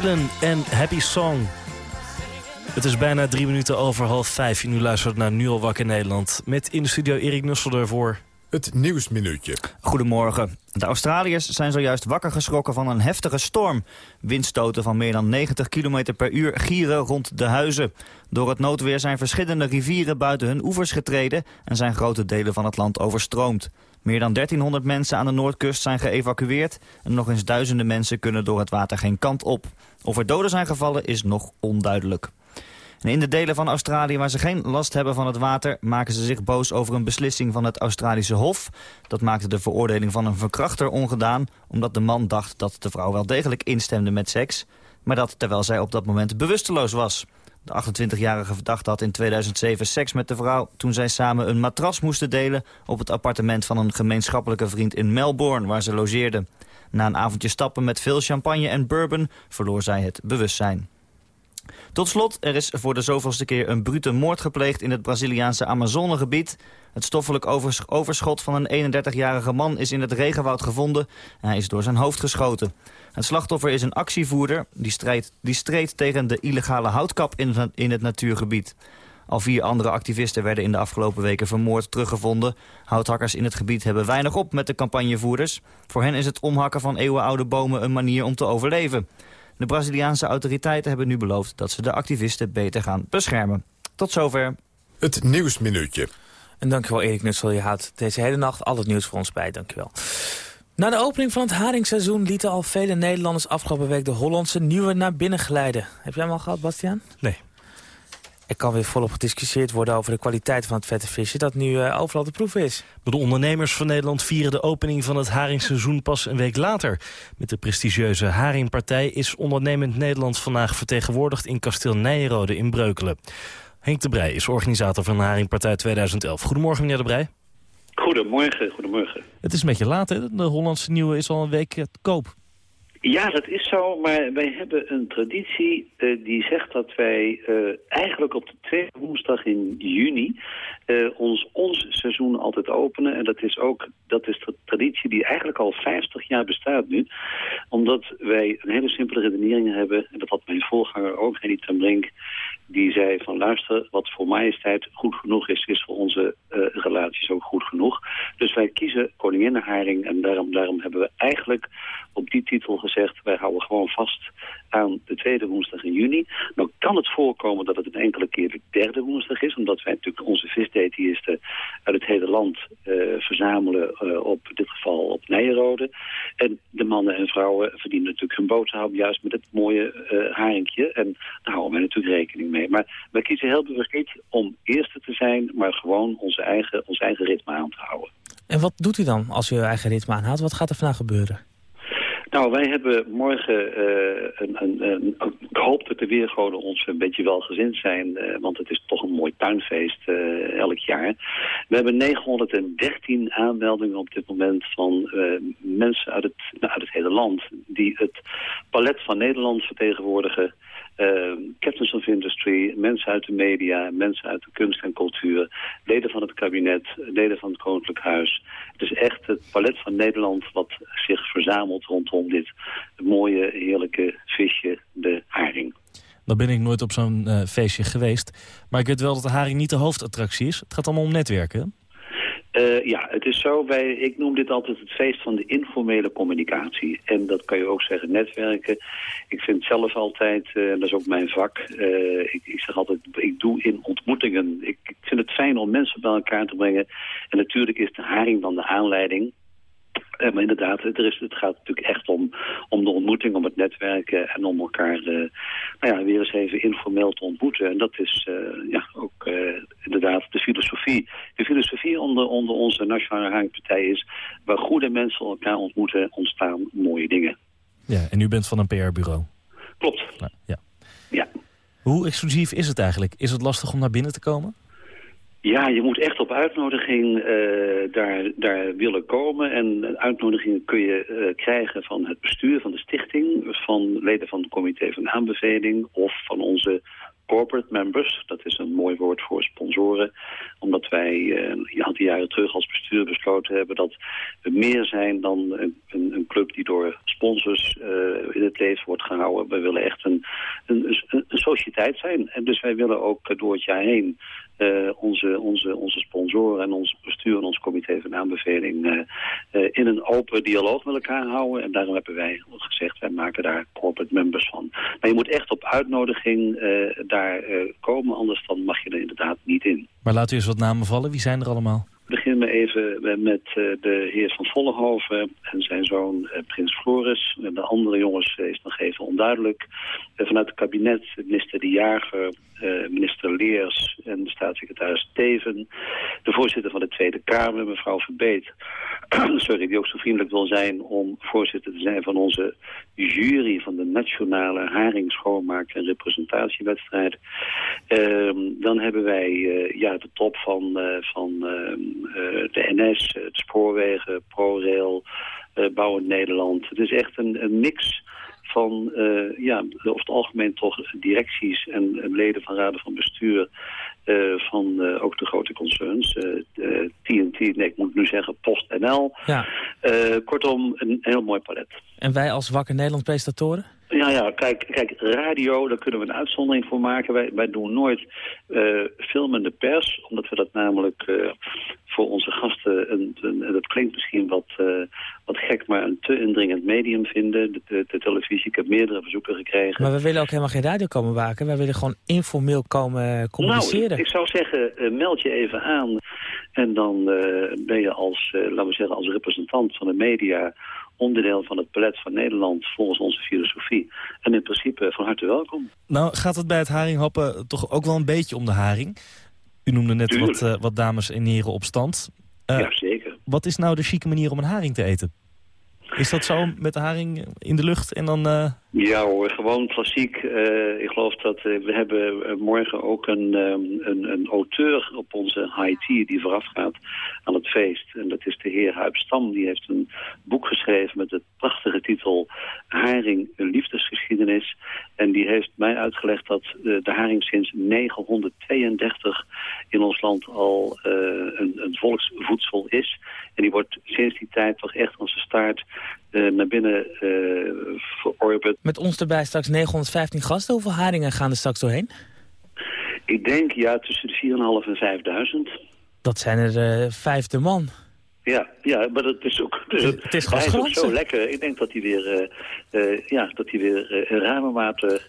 En Happy Song. Het is bijna drie minuten over half vijf. En u luistert naar Nu al wakker Nederland. Met in de studio Erik Nusselder voor... Het Nieuwsminuutje. Goedemorgen. De Australiërs zijn zojuist wakker geschrokken van een heftige storm. Windstoten van meer dan 90 km per uur gieren rond de huizen. Door het noodweer zijn verschillende rivieren buiten hun oevers getreden... en zijn grote delen van het land overstroomd. Meer dan 1300 mensen aan de noordkust zijn geëvacueerd... en nog eens duizenden mensen kunnen door het water geen kant op. Of er doden zijn gevallen is nog onduidelijk. In de delen van Australië waar ze geen last hebben van het water... maken ze zich boos over een beslissing van het Australische Hof. Dat maakte de veroordeling van een verkrachter ongedaan... omdat de man dacht dat de vrouw wel degelijk instemde met seks... maar dat terwijl zij op dat moment bewusteloos was. De 28-jarige verdachte had in 2007 seks met de vrouw... toen zij samen een matras moesten delen... op het appartement van een gemeenschappelijke vriend in Melbourne... waar ze logeerden. Na een avondje stappen met veel champagne en bourbon... verloor zij het bewustzijn. Tot slot, er is voor de zoveelste keer een brute moord gepleegd in het Braziliaanse Amazonegebied. Het stoffelijk overs overschot van een 31-jarige man is in het regenwoud gevonden en hij is door zijn hoofd geschoten. Het slachtoffer is een actievoerder die, strijdt, die streed tegen de illegale houtkap in, in het natuurgebied. Al vier andere activisten werden in de afgelopen weken vermoord teruggevonden. Houthakkers in het gebied hebben weinig op met de campagnevoerders. Voor hen is het omhakken van eeuwenoude bomen een manier om te overleven. De Braziliaanse autoriteiten hebben nu beloofd dat ze de activisten beter gaan beschermen. Tot zover. Het Nieuwsminuutje. En dankjewel Erik Nutsel. Je houdt deze hele nacht al het nieuws voor ons bij. Dankjewel. Na de opening van het haringseizoen lieten al vele Nederlanders afgelopen week de Hollandse nieuwe naar binnen glijden. Heb jij hem al gehad, Bastiaan? Nee. Er kan weer volop gediscussieerd worden over de kwaliteit van het vette visje... dat nu uh, overal te proeven is. De ondernemers van Nederland vieren de opening van het haringseizoen pas een week later. Met de prestigieuze Haringpartij is ondernemend Nederland vandaag vertegenwoordigd... in kasteel Nijrode in Breukelen. Henk de Brij is organisator van de Haringpartij 2011. Goedemorgen, meneer de Brij. Goedemorgen, goedemorgen. Het is een beetje laat, hè? De Hollandse Nieuwe is al een week te koop. Ja, dat is zo, maar wij hebben een traditie uh, die zegt dat wij uh, eigenlijk op de tweede woensdag in juni uh, ons, ons seizoen altijd openen. En dat is ook dat is de traditie die eigenlijk al 50 jaar bestaat nu. Omdat wij een hele simpele redenering hebben, en dat had mijn voorganger ook, Henny ten Brink, die zei van luister, wat voor majesteit goed genoeg is, is voor onze relaties ook goed genoeg. Dus wij kiezen koninginnenharing en daarom, daarom hebben we eigenlijk op die titel gezegd, wij houden gewoon vast aan de tweede woensdag in juni. Nou kan het voorkomen dat het een enkele keer de derde woensdag is, omdat wij natuurlijk onze visdiëtisten uit het hele land uh, verzamelen uh, op dit geval op Nijenrode. En de mannen en vrouwen verdienen natuurlijk hun boterham juist met het mooie uh, haringje. En daar houden wij natuurlijk rekening mee. Maar wij kiezen heel bewust niet om eerste te zijn, maar gewoon onze eigen, ons eigen ritme aan te houden. En wat doet u dan als u uw eigen ritme aanhoudt? Wat gaat er vandaag gebeuren? Nou, wij hebben morgen uh, een, een, Ik hoop dat de weergoden ons een beetje welgezind zijn. Uh, want het is toch een mooi tuinfeest uh, elk jaar. We hebben 913 aanmeldingen op dit moment van mensen uit het, nou, uit het hele land... die het palet van Nederland vertegenwoordigen... Uh, captains of industry, mensen uit de media, mensen uit de kunst en cultuur, leden van het kabinet, leden van het Koninklijk Huis. Het is echt het palet van Nederland wat zich verzamelt rondom dit mooie, heerlijke visje, de haring. Dan ben ik nooit op zo'n uh, feestje geweest. Maar ik weet wel dat de haring niet de hoofdattractie is. Het gaat allemaal om netwerken. Uh, ja, het is zo, wij, ik noem dit altijd het feest van de informele communicatie. En dat kan je ook zeggen netwerken. Ik vind zelf altijd, uh, dat is ook mijn vak, uh, ik, ik, zeg altijd, ik doe in ontmoetingen. Ik, ik vind het fijn om mensen bij elkaar te brengen. En natuurlijk is de haring dan de aanleiding. Uh, maar inderdaad, er is, het gaat natuurlijk echt om, om de ontmoeting, om het netwerken en om elkaar uh, nou ja, weer eens even informeel te ontmoeten. En dat is uh, ja, ook inderdaad de filosofie. De filosofie onder, onder onze Nationale Haringpartij is, waar goede mensen elkaar ontmoeten, ontstaan mooie dingen. Ja, en u bent van een PR-bureau? Klopt. Nou, ja. ja. Hoe exclusief is het eigenlijk? Is het lastig om naar binnen te komen? Ja, je moet echt op uitnodiging uh, daar, daar willen komen. En uitnodigingen kun je uh, krijgen van het bestuur van de stichting... van leden van het comité van aanbeveling... of van onze corporate members. Dat is een mooi woord voor sponsoren. Omdat wij uh, een jaren terug als bestuur besloten hebben... dat we meer zijn dan een, een, club die door sponsors in het leven wordt gehouden. We willen echt een, een, een sociëteit zijn. En dus wij willen ook door het jaar heen... Uh, onze, onze, onze sponsoren en ons bestuur en ons comité van aanbeveling uh, uh, in een open dialoog met elkaar houden. En daarom hebben wij gezegd, wij maken daar corporate members van. Maar je moet echt op uitnodiging daar komen, anders dan mag je er inderdaad niet in. Maar laat u eens wat namen vallen. Wie zijn er allemaal? Beginnen we even met uh, de heer van Vollenhoven en zijn zoon uh, Prins Floris. De andere jongens is nog even onduidelijk. vanuit het kabinet minister De Jager, minister Leers en de staatssecretaris Teven. De voorzitter van de Tweede Kamer, mevrouw Verbeet. sorry, die ook zo vriendelijk wil zijn om voorzitter te zijn van onze jury van de Nationale Haringschoonmaak en Representatiewedstrijd. Ehm, dan hebben wij ja, de top van, van uh, de NS, de spoorwegen, ProRail, uh, Bouwen Nederland. Het is echt een, een mix van, uh, ja, over het algemeen toch directies en, en leden van raden van bestuur uh, van uh, ook de grote concerns. TNT, nee, ik moet nu zeggen PostNL. Ja. kortom, een heel mooi palet. En wij als Wakker Nederland presentatoren? Ja, ja, kijk, kijk, radio, daar kunnen we een uitzondering voor maken. Wij, wij doen nooit uh, filmende pers, omdat we dat namelijk uh, voor onze gasten, een, een, dat klinkt misschien wat, uh, wat gek, maar een te indringend medium vinden, de, de, de, televisie. Ik heb meerdere verzoeken gekregen. Maar we willen ook helemaal geen radio komen maken, wij willen gewoon informeel komen communiceren. Nou, ik, ik zou zeggen, meld je even aan en dan ben je als, laten we zeggen, als representant van de media onderdeel van het palet van Nederland volgens onze filosofie. En in principe van harte welkom. Nou, gaat het bij het haringhappen toch ook wel een beetje om de haring? U noemde net wat, uh, wat dames en heren op stand. Ja, zeker. Wat is nou de chique manier om een haring te eten? Is dat zo met de haring in de lucht en dan... Ja hoor, gewoon klassiek. Uh, ik geloof dat uh, we hebben morgen ook een, um, een, een, auteur op onze high tea die voorafgaat aan het feest. En dat is de heer Huib Stam. Die heeft een boek geschreven met de prachtige titel Haring, een liefdesgeschiedenis. En die heeft mij uitgelegd dat de haring sinds 932 in ons land al een, een volksvoedsel is. En die wordt sinds die tijd toch echt zijn staart uh, naar binnen uh, verorberd. Met ons erbij straks 915 gasten. Hoeveel haringen gaan er straks doorheen? Ik denk ja tussen de 4.500 en 5000. Dat zijn er uh, vijfde man. Ja, ja, maar dat is ook, dus het is, hij is ook zo lekker. Ik denk dat hij weer, ja, dat hij weer in ruime mate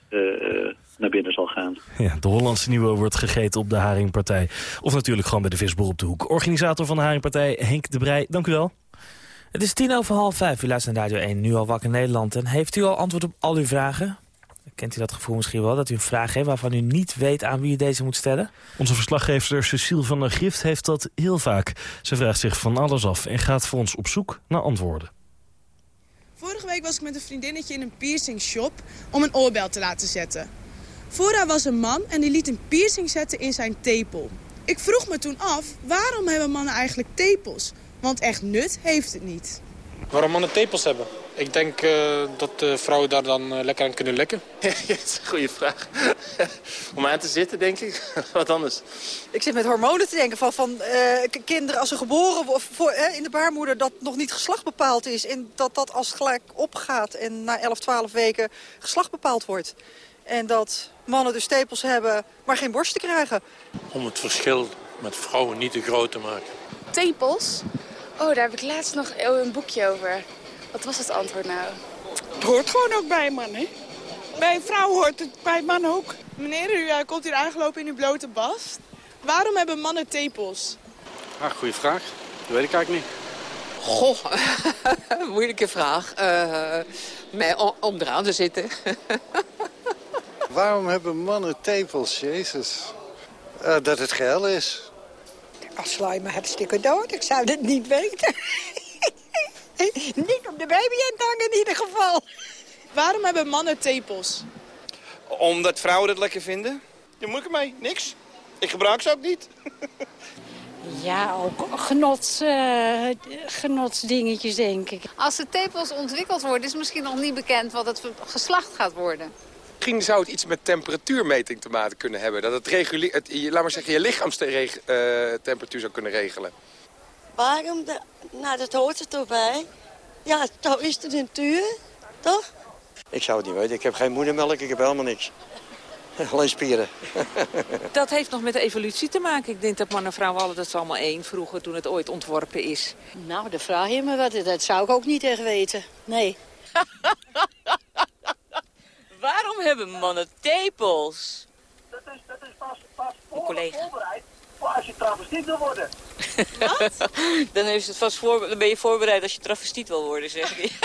naar binnen zal gaan. Ja, de Hollandse Nieuwe wordt gegeten op de Haringpartij. Of natuurlijk gewoon bij de visboer op de hoek. Organisator van de Haringpartij, Henk de Brij, dank u wel. Het is tien over half vijf. U luistert naar Radio 1, nu al wakker Nederland. En heeft u al antwoord op al uw vragen? Kent u dat gevoel misschien wel, dat u een vraag heeft waarvan u niet weet aan wie u deze moet stellen? Onze verslaggever Cecile van der Grift heeft dat heel vaak. Ze vraagt zich van alles af en gaat voor ons op zoek naar antwoorden. Vorige week was ik met een vriendinnetje in een piercing shop om een oorbel te laten zetten. Voor haar was een man en die liet een piercing zetten in zijn tepel. Ik vroeg me toen af, waarom hebben mannen eigenlijk tepels? Want echt nut heeft het niet. Waarom mannen tepels hebben? Ik denk uh, dat de vrouwen daar dan uh, lekker aan kunnen lekken. dat is een goede vraag. Om aan te zitten, denk ik. Wat anders? Ik zit met hormonen te denken van, van uh, kinderen als ze geboren worden voor, in de baarmoeder... dat nog niet geslacht bepaald is. En dat dat als gelijk opgaat en na 11, 12 weken geslacht bepaald wordt. En dat mannen dus tepels hebben, maar geen borsten krijgen. Om het verschil met vrouwen niet te groot te maken. Tepels? Oh, daar heb ik laatst nog een boekje over. Wat was het antwoord nou? Het hoort gewoon ook bij man, hè? Bij een vrouw hoort het bij man ook. Meneer, u uh, komt hier aangelopen in uw blote bast. Waarom hebben mannen tepels? Ah, goede vraag. Dat weet ik eigenlijk niet. Goh, moeilijke vraag. Uh, om, om eraan te zitten. Waarom hebben mannen tepels, Jezus? Uh, dat het geil is. Als sla je me hartstikke dood. Ik zou het niet weten. niet op de baby hangen in ieder geval. Waarom hebben mannen tepels? Omdat vrouwen het lekker vinden. Je moet ik mee. Niks. Ik gebruik ze ook niet. Ja, ook genots, uh, genotsdingetjes, denk ik. Als de tepels ontwikkeld worden, is misschien nog niet bekend wat het geslacht gaat worden. Misschien zou het iets met temperatuurmeting te maken kunnen hebben. Dat het, reguleert, het laat maar zeggen, je lichaamstemperatuur zou kunnen regelen. Waarom? De, nou, dat hoort er toch bij. Ja, zo is de natuur, toch? Ik zou het niet weten. Ik heb geen moedermelk, ik heb helemaal niks. Alleen spieren. dat heeft nog met de evolutie te maken. Ik denk dat man en vrouw hadden dat allemaal één vroeger toen het ooit ontworpen is. Nou, dan vraag je me wat. Dat zou ik ook niet echt weten. Nee. Waarom hebben mannen tepels? Dat is, dat is pas, pas voor, collega. voorbereid voor als je travestiet wil worden. Wat? dan, heeft het vast voor, dan ben je voorbereid als je travestiet wil worden, zeg je.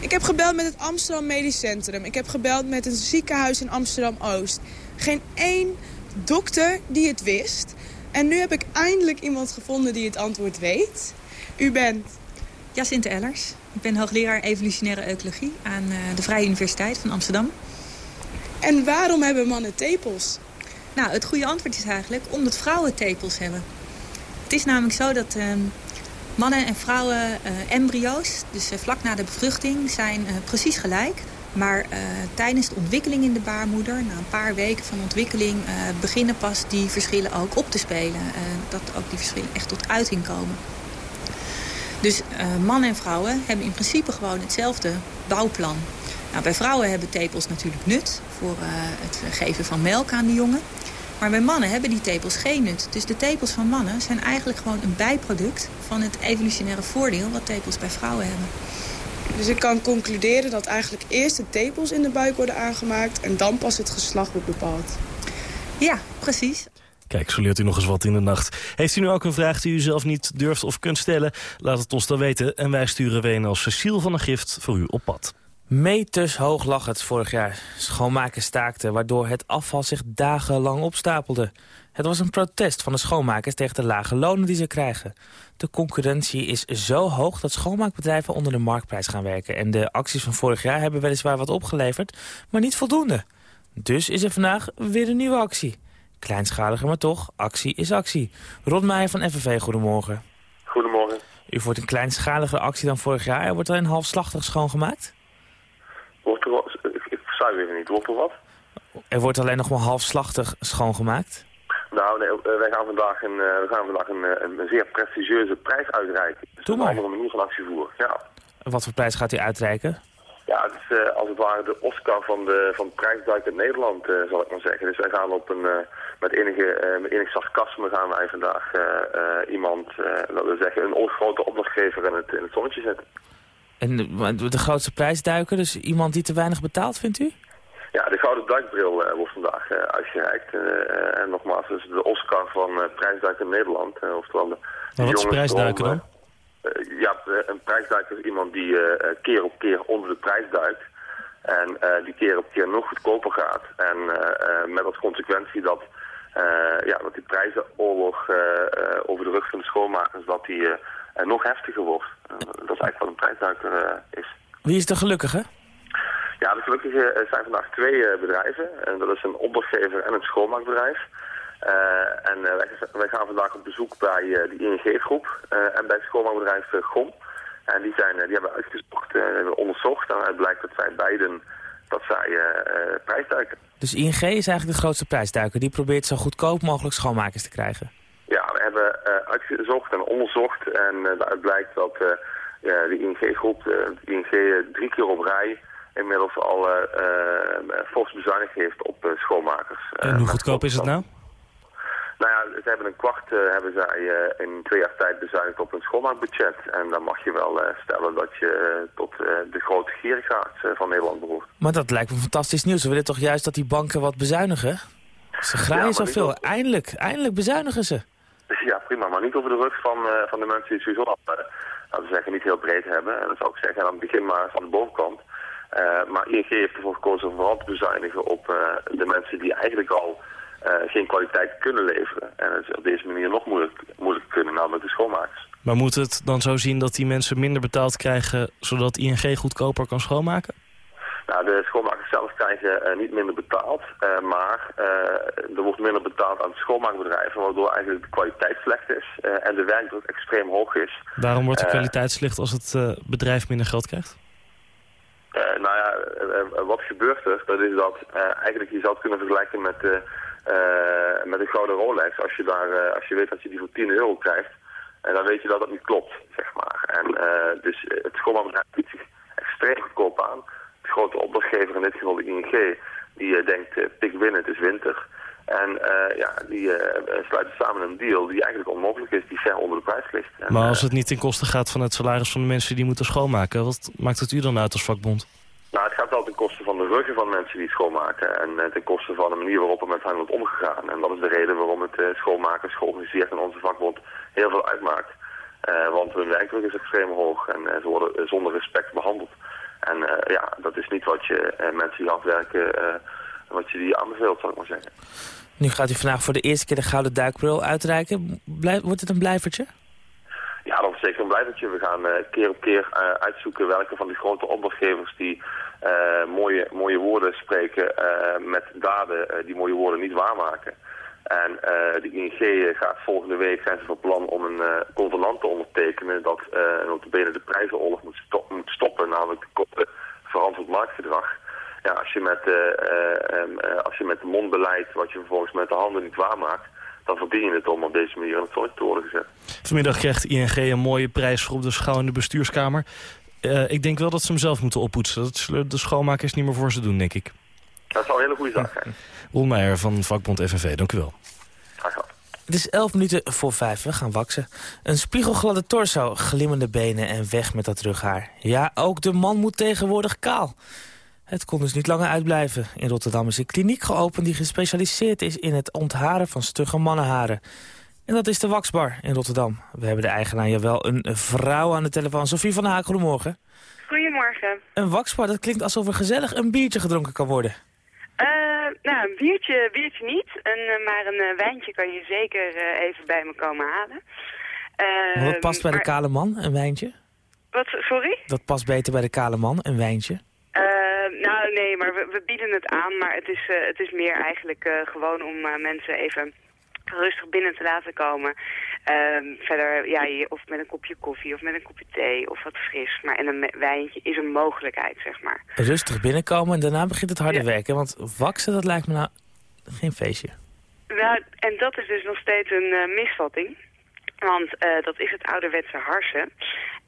Ik heb gebeld met het Amsterdam Medisch Centrum. Ik heb gebeld met een ziekenhuis in Amsterdam-Oost. Geen één dokter die het wist. En nu heb ik eindelijk iemand gevonden die het antwoord weet. U bent? Jacinthe Ellers. Ik ben hoogleraar evolutionaire ecologie aan de Vrije Universiteit van Amsterdam. En waarom hebben mannen tepels? Nou, het goede antwoord is eigenlijk omdat vrouwen tepels hebben. Het is namelijk zo dat uh, mannen en vrouwen uh, embryo's, dus uh, vlak na de bevruchting, zijn precies gelijk. Maar tijdens de ontwikkeling in de baarmoeder, na een paar weken van ontwikkeling, beginnen pas die verschillen ook op te spelen. dat ook die verschillen echt tot uiting komen. Dus mannen en vrouwen hebben in principe gewoon hetzelfde bouwplan. Nou, bij vrouwen hebben tepels natuurlijk nut voor het geven van melk aan de jongen. Maar bij mannen hebben die tepels geen nut. Dus de tepels van mannen zijn eigenlijk gewoon een bijproduct van het evolutionaire voordeel wat tepels bij vrouwen hebben. Dus ik kan concluderen dat eigenlijk eerst de tepels in de buik worden aangemaakt en dan pas het geslacht wordt bepaald. Ja, precies. Kijk, zo leert u nog eens wat in de nacht. Heeft u nu ook een vraag die u zelf niet durft of kunt stellen? Laat het ons dan weten en wij sturen als Cecile van een Gift voor u op pad. Meters hoog lag het vorig jaar. Schoonmakers staakten, waardoor het afval zich dagenlang opstapelde. Het was een protest van de schoonmakers tegen de lage lonen die ze krijgen. De concurrentie is zo hoog dat schoonmaakbedrijven onder de marktprijs gaan werken. En de acties van vorig jaar hebben weliswaar wat opgeleverd, maar niet voldoende. Dus is er vandaag weer een nieuwe actie. Kleinschaliger, maar toch, actie is actie. Ron Meijer van FNV, goedemorgen. Goedemorgen. U voert een kleinschaligere actie dan vorig jaar. Er wordt alleen halfslachtig schoongemaakt? Wordt er, wat- ik, u even niet. Wordt er wat? Er wordt alleen nog maar halfslachtig schoongemaakt? Nou, nee, eh, wij gaan vandaag een, eh, we gaan vandaag een, eh, een zeer prestigieuze prijs uitreiken. Dus Doe een maar. andere manier van actievoer. Ja, Wat voor prijs gaat u uitreiken? Ja het is eh, als het ware de Oscar van de, van de prijsduik in Nederland, eh, zal ik maar zeggen. Dus wij gaan op een, eh, met, enige, eh, met enig sarcasme gaan wij vandaag eh, eh, iemand, eh, laten we zeggen, een grote opdrachtgever in het, in het zonnetje zetten. En de, de grootste prijsduiker, dus iemand die te weinig betaalt, vindt u? Ja, de Gouden Duikbril eh, wordt vandaag eh, uitgereikt. En nogmaals, dus de Oscar van eh prijsduiker in Nederland. oftewel de, Maar wat is prijsduiken erom, dan? Eh, ja, eh, een prijsduiker is iemand die eh, keer op keer onder de prijs duikt. En die keer op keer nog goedkoper gaat. En met als consequentie dat, ja, dat die prijzenoorlog over de rug van de schoonmakers dat die, nog heftiger wordt. Dat is eigenlijk wat een prijsduiker is. Wie is de gelukkige? Ja, de gelukkige zijn vandaag twee bedrijven. En dat is een opdrachtgever en een schoonmaakbedrijf. Eh, en eh, wij, wij gaan vandaag op bezoek bij eh, de ING-groep en bij het schoonmaakbedrijf GOM. En die, zijn, die hebben uitgezocht, hebben onderzocht. En het blijkt dat zij beiden dat zij prijsduiken. Dus ING is eigenlijk de grootste prijsduiker. Die probeert zo goedkoop mogelijk schoonmakers te krijgen. Ja, we hebben uitgezocht en onderzocht. En daaruit blijkt dat de ING-groep, de ING drie keer op rij inmiddels al eh, fors bezuinigd heeft op schoonmakers. En hoe goedkoop is het nou? Nou ja, ze hebben een kwart eh, hebben zij eh, in twee jaar tijd bezuinigd op hun schoonmaakbudget. En dan mag je wel eh, stellen dat je tot de grote gierigaards van Nederland behoort. Maar dat lijkt me fantastisch nieuws. We willen toch juist dat die banken wat bezuinigen? Ze Ja, graaien maar zoveel. Eindelijk, eindelijk bezuinigen ze. Ja, prima, maar niet over de rug van, van de mensen die sowieso al, laten we zeggen, niet heel breed hebben. En dat zou ik zeggen, aan het begin maar van de bovenkant. Maar ING heeft ervoor gekozen om vooral te bezuinigen op de mensen die eigenlijk al geen kwaliteit kunnen leveren. En het op deze manier nog moeilijk, moeilijk kunnen, namelijk de schoonmakers. Maar moet het dan zo zien dat die mensen minder betaald krijgen... zodat ING goedkoper kan schoonmaken? Nou, de schoonmakers zelf krijgen eh, niet minder betaald, eh, maar eh, er wordt minder betaald aan de schoonmaakbedrijven, waardoor eigenlijk de kwaliteit slecht is eh, en de werkdruk extreem hoog is. Waarom wordt de Eh, kwaliteit slecht als het eh, bedrijf minder geld krijgt? Eh, nou ja, eh, eh, wat gebeurt er? Dat is dat eh, eigenlijk je zou het kunnen vergelijken met, eh, eh, met een gouden Rolex. Als je, daar, eh, als je weet dat je die voor 10 euro krijgt, en dan weet je dat dat niet klopt, zeg maar. En eh, dus het schoonmaakbedrijf biedt zich extreem goedkoop aan. De grote opdrachtgever, in dit geval de ING, die denkt, pik winnen, het is winter. En ja, die eh, sluiten samen een deal die eigenlijk onmogelijk is, die ver onder de prijs ligt. En, Maar als het niet ten koste gaat van het salaris van de mensen die moeten schoonmaken... wat maakt het u dan uit als vakbond? Nou, het gaat wel ten koste van de ruggen van mensen die het schoonmaken en eh, ten koste van de manier waarop er met hen wordt omgegaan. En dat is de reden waarom het eh, schoonmakers georganiseerd in onze vakbond heel veel uitmaakt. Eh, want hun werkdruk is extreem hoog en ze worden zonder respect behandeld. En ja, dat is niet wat je mensen die hard werken, eh, wat je die aanbeveelt, zal ik maar zeggen. Nu gaat u vandaag voor de eerste keer de Gouden Duikbril uitreiken. Wordt het een blijvertje? Ja, dat is zeker een blijvertje. We gaan keer op keer uitzoeken welke van die grote opdrachtgevers die mooie, mooie woorden spreken eh, met daden eh, die mooie woorden niet waarmaken. En eh, de ING gaat volgende week zijn ze van plan om een uh, convenant te ondertekenen dat uh, de prijzenoorlog moet, moet stoppen, namelijk de kosten verantwoord marktgedrag. Ja, als je met, uh, als je met de mond beleidt wat je vervolgens met de handen niet waarmaakt, dan verdien je het om op deze manier in het te worden gezet. Vanmiddag krijgt ING een mooie prijs voor op de schouw in de bestuurskamer. Uh, ik denk wel dat ze hem zelf moeten oppoetsen. Dat zullen de schoonmakers niet meer voor ze doen, denk ik. Dat zou een hele goede zaak zijn. Meijer van vakbond FNV, dank u wel. Het is 11 minuten voor vijf, we gaan waksen. Een spiegelgladde torso, glimmende benen en weg met dat rughaar. Ja, ook de man moet tegenwoordig kaal. Het kon dus niet langer uitblijven. In Rotterdam is een kliniek geopend die gespecialiseerd is in het ontharen van stugge mannenharen. En dat is de Waxbar in Rotterdam. We hebben de eigenaar, jawel, een vrouw aan de telefoon. Sofie van der Haak, goedemorgen. Goedemorgen. Een Waxbar, dat klinkt alsof er gezellig een biertje gedronken kan worden. Uh, nou, een biertje, biertje niet, een, uh, maar een uh, wijntje kan je zeker even bij me komen halen. wat past bij maar... de kale man, een wijntje? Wat, sorry? Dat past beter bij de kale man, een wijntje? nou, nee, maar we, we, bieden het aan, maar het is, het is meer eigenlijk gewoon om mensen even rustig binnen te laten komen. Um, verder, ja, of met een kopje koffie of met een kopje thee of wat fris. Maar en een wijntje is een mogelijkheid, zeg maar. Rustig binnenkomen en daarna begint het harde ja. werken. Want waksen, dat lijkt me nou geen feestje. Nou, en dat is dus nog steeds een uh, misvatting. Want uh, dat is het ouderwetse harsen.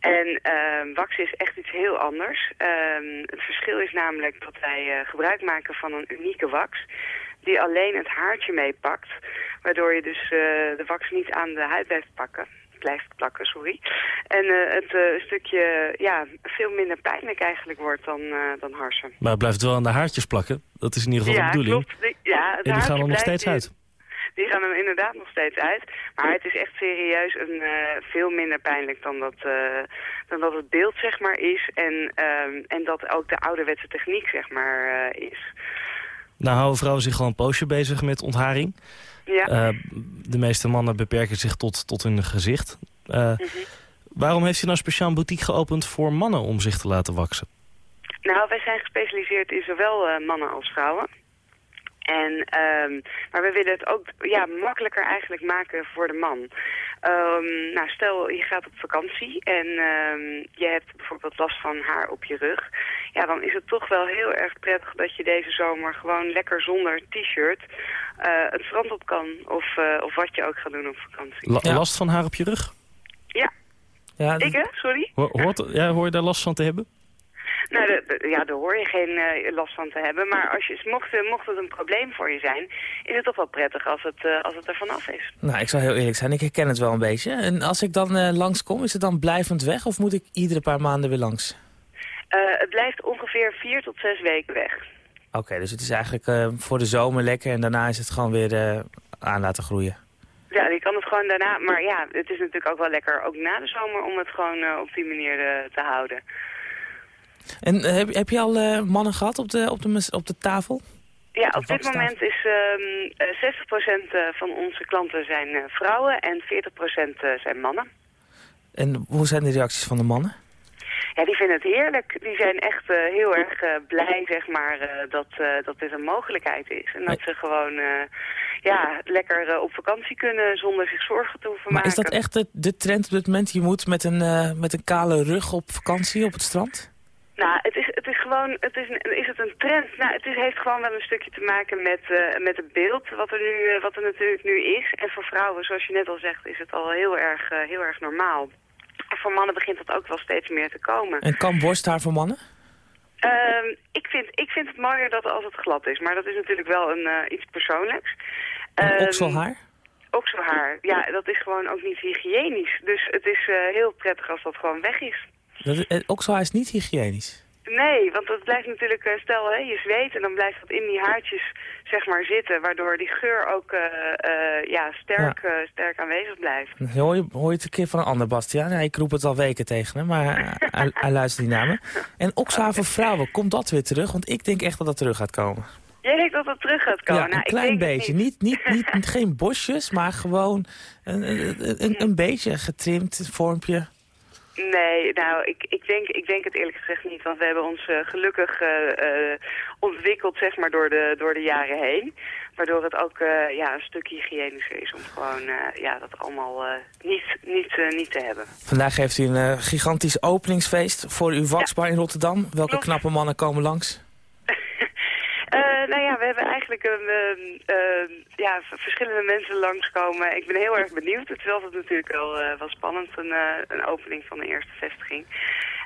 En uh, waksen is echt iets heel anders. Uh, het verschil is namelijk dat wij uh, gebruik maken van een unieke wax die alleen het haartje meepakt. Waardoor je dus uh, de wax niet aan de huid blijft pakken. Blijft plakken, sorry. En uh, het uh, stukje ja, veel minder pijnlijk eigenlijk wordt dan, dan harsen. Maar het blijft wel aan de haartjes plakken. Dat is in ieder geval ja, de bedoeling. Klopt. Ja, en die gaan er nog steeds uit. Die gaan er inderdaad nog steeds uit. Maar het is echt serieus een, veel minder pijnlijk dan dat, dan dat het beeld zeg maar is. En, ehm, en dat ook de ouderwetse techniek zeg maar is. Nou houden vrouwen zich al een poosje bezig met ontharing. Ja. Uh, de meeste mannen beperken zich tot, tot hun gezicht. Uh, mm -hmm. Waarom heeft u nou speciaal een boutique geopend voor mannen om zich te laten waksen? Nou, wij zijn gespecialiseerd in zowel uh, mannen als vrouwen. En, um, maar we willen het ook ja, makkelijker eigenlijk maken voor de man. Um, nou, stel je gaat op vakantie en um, je hebt bijvoorbeeld last van haar op je rug. Ja, dan is het toch wel heel erg prettig dat je deze zomer gewoon lekker zonder t-shirt uh, het strand op kan. Of, uh, of wat je ook gaat doen op vakantie. La ja. Last van haar op je rug? Ja. ja Ik hè, sorry? Ho hoort, ja, hoor je daar last van te hebben? Nou, de, de, ja, daar hoor je geen uh, last van te hebben. Maar als je, mocht, mocht het een probleem voor je zijn, is het toch wel prettig als het, uh, als het er vanaf is. Nou, ik zal heel eerlijk zijn. Ik herken het wel een beetje. En als ik dan uh, langskom, is het dan blijvend weg? Of moet ik iedere paar maanden weer langs? het blijft ongeveer vier tot zes weken weg. Oké, okay, dus het is eigenlijk voor de zomer lekker en daarna is het gewoon weer aan laten groeien. Ja, die kan het gewoon daarna. Maar ja, het is natuurlijk ook wel lekker, ook na de zomer, om het gewoon op die manier te houden. En heb, heb je al uh, mannen gehad op de, op de, op de tafel? Ja, op dit moment is um, uh, 60% van onze klanten zijn vrouwen en 40% zijn mannen. En hoe zijn de reacties van de mannen? Ja, die vinden het heerlijk. Die zijn echt heel erg blij, zeg maar, dat, dat dit een mogelijkheid is. En dat ze gewoon ja, lekker op vakantie kunnen zonder zich zorgen te hoeven maar maken. is dat echt de, de trend op dit moment? Je moet met een, met een kale rug op vakantie op het strand? Nou, het is, het is gewoon, het is, is het een trend? Nou, het is, heeft gewoon wel een stukje te maken met, uh, met het beeld wat er, nu, uh, wat er natuurlijk nu is. En voor vrouwen, zoals je net al zegt, is het al heel erg, uh, heel erg normaal. En voor mannen begint dat ook wel steeds meer te komen. En kan borsthaar voor mannen? Uh, ik, vind, ik vind het mooier dat als het glad is, maar dat is natuurlijk wel een, iets persoonlijks. En uh, okselhaar? Okselhaar, ja, dat is gewoon ook niet hygiënisch. Dus het is heel prettig als dat gewoon weg is. Dat, okselhaar is niet hygiënisch? Nee, want dat blijft natuurlijk, stel hè, je zweet en dan blijft dat in die haartjes zeg maar zitten, waardoor die geur ook uh, uh, ja, sterk, ja. Uh, sterk aanwezig blijft. Hoor je, hoor je het een keer van een ander Bastiaan? Ja, ik roep het al weken tegen hem, maar hij, hij luistert niet naar me. En okselhaar voor vrouwen, komt dat weer terug? Want ik denk echt dat dat terug gaat komen. Jij denkt dat dat terug gaat komen? Ja, een nou, klein ik beetje. Niet. Niet, niet, niet, geen bosjes, maar gewoon een, een, een, een beetje getrimd vormpje. Nee, nou, ik, ik, denk, ik denk het eerlijk gezegd niet. Want we hebben ons uh, gelukkig uh, uh, ontwikkeld, zeg maar, door de, door de jaren heen. Waardoor het ook ja, een stuk hygiënischer is om gewoon ja, dat allemaal niet, niet, niet te hebben. Vandaag heeft u een gigantisch openingsfeest voor uw waxbar ja. in Rotterdam. Welke Klopt. knappe mannen komen langs? Uh, nou ja, we hebben eigenlijk een, uh, uh, ja, verschillende mensen langskomen. Ik ben heel erg benieuwd. Het is altijd natuurlijk wel, wel spannend, een, een opening van de eerste vestiging.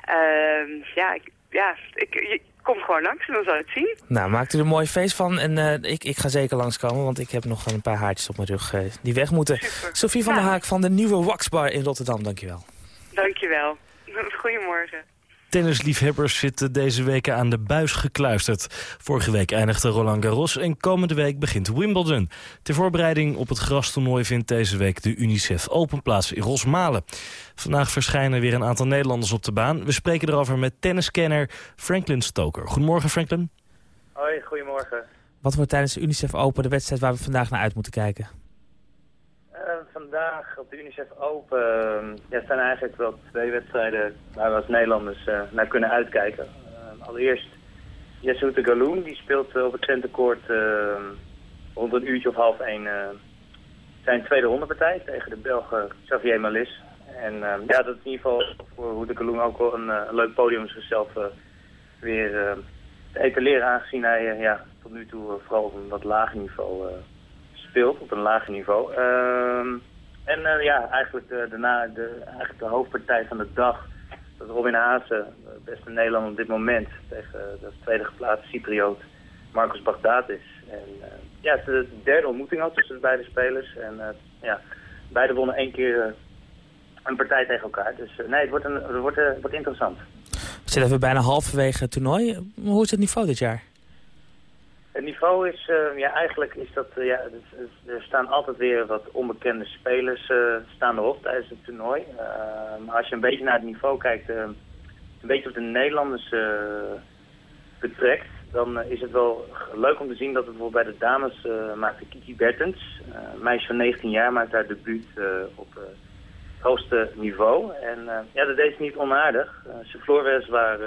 Ehm, ja, ik, ja ik, je komt gewoon langs en dan zal je het zien. Nou, maak er een mooi feest van. En ik, ik ga zeker langskomen, want ik heb nog een paar haartjes op mijn rug die weg moeten. Super. Sophie van ja. der Haak van de Nieuwe Waxbar in Rotterdam, dankjewel. Dankjewel. Goedemorgen. Tennisliefhebbers zitten deze weken aan de buis gekluisterd. Vorige week eindigde Roland Garros en komende week begint Wimbledon. Ter voorbereiding op het grastoernooi vindt deze week de UNICEF Open plaats in Rosmalen. Vandaag verschijnen weer een aantal Nederlanders op de baan. We spreken erover met tenniskenner Franklin Stoker. Goedemorgen Franklin. Hoi, goedemorgen. Wat wordt tijdens de UNICEF Open de wedstrijd waar we vandaag naar uit moeten kijken? Uh, vandaag op de UNICEF Open uh, ja, zijn eigenlijk wel twee wedstrijden waar we als Nederlanders uh, naar kunnen uitkijken. allereerst Jesuite Galoen, die speelt op het centercourt rond een uurtje of half één zijn tweede rondepartij tegen de Belgen Xavier Malis. En ja, dat is in ieder geval voor hoe de Galoen ook wel een, leuk podium zichzelf weer te etaleren aangezien hij ja, tot nu toe vooral op een wat lager niveau speelt, op een lager niveau. Ehm, en eh, ja, eigenlijk de, de, de, eigenlijk de hoofdpartij van de dag, dat Robin Haase, de beste Nederlander op dit moment, tegen de tweede geplaatste Cypriot Marcus Bagdatis. En uh, ja, het is de derde ontmoeting al tussen de beide spelers. En ja, beide wonnen één keer een partij tegen elkaar. Dus nee, het wordt, een, het wordt, wordt interessant. We zitten even bijna halverwege het toernooi. Hoe is het niveau dit jaar? Het niveau is, uh, ja, eigenlijk is dat, uh, ja, er staan altijd weer wat onbekende spelers uh, staan erop tijdens het toernooi. maar als je een beetje naar het niveau kijkt, een beetje op de Nederlanders betrekt, dan is het wel leuk om te zien dat het bijvoorbeeld bij de dames maakte Kiki Bertens, een meisje van 19 jaar, maakt haar debuut op het hoogste niveau. En ja, dat deed ze niet onaardig. ze verloor weliswaar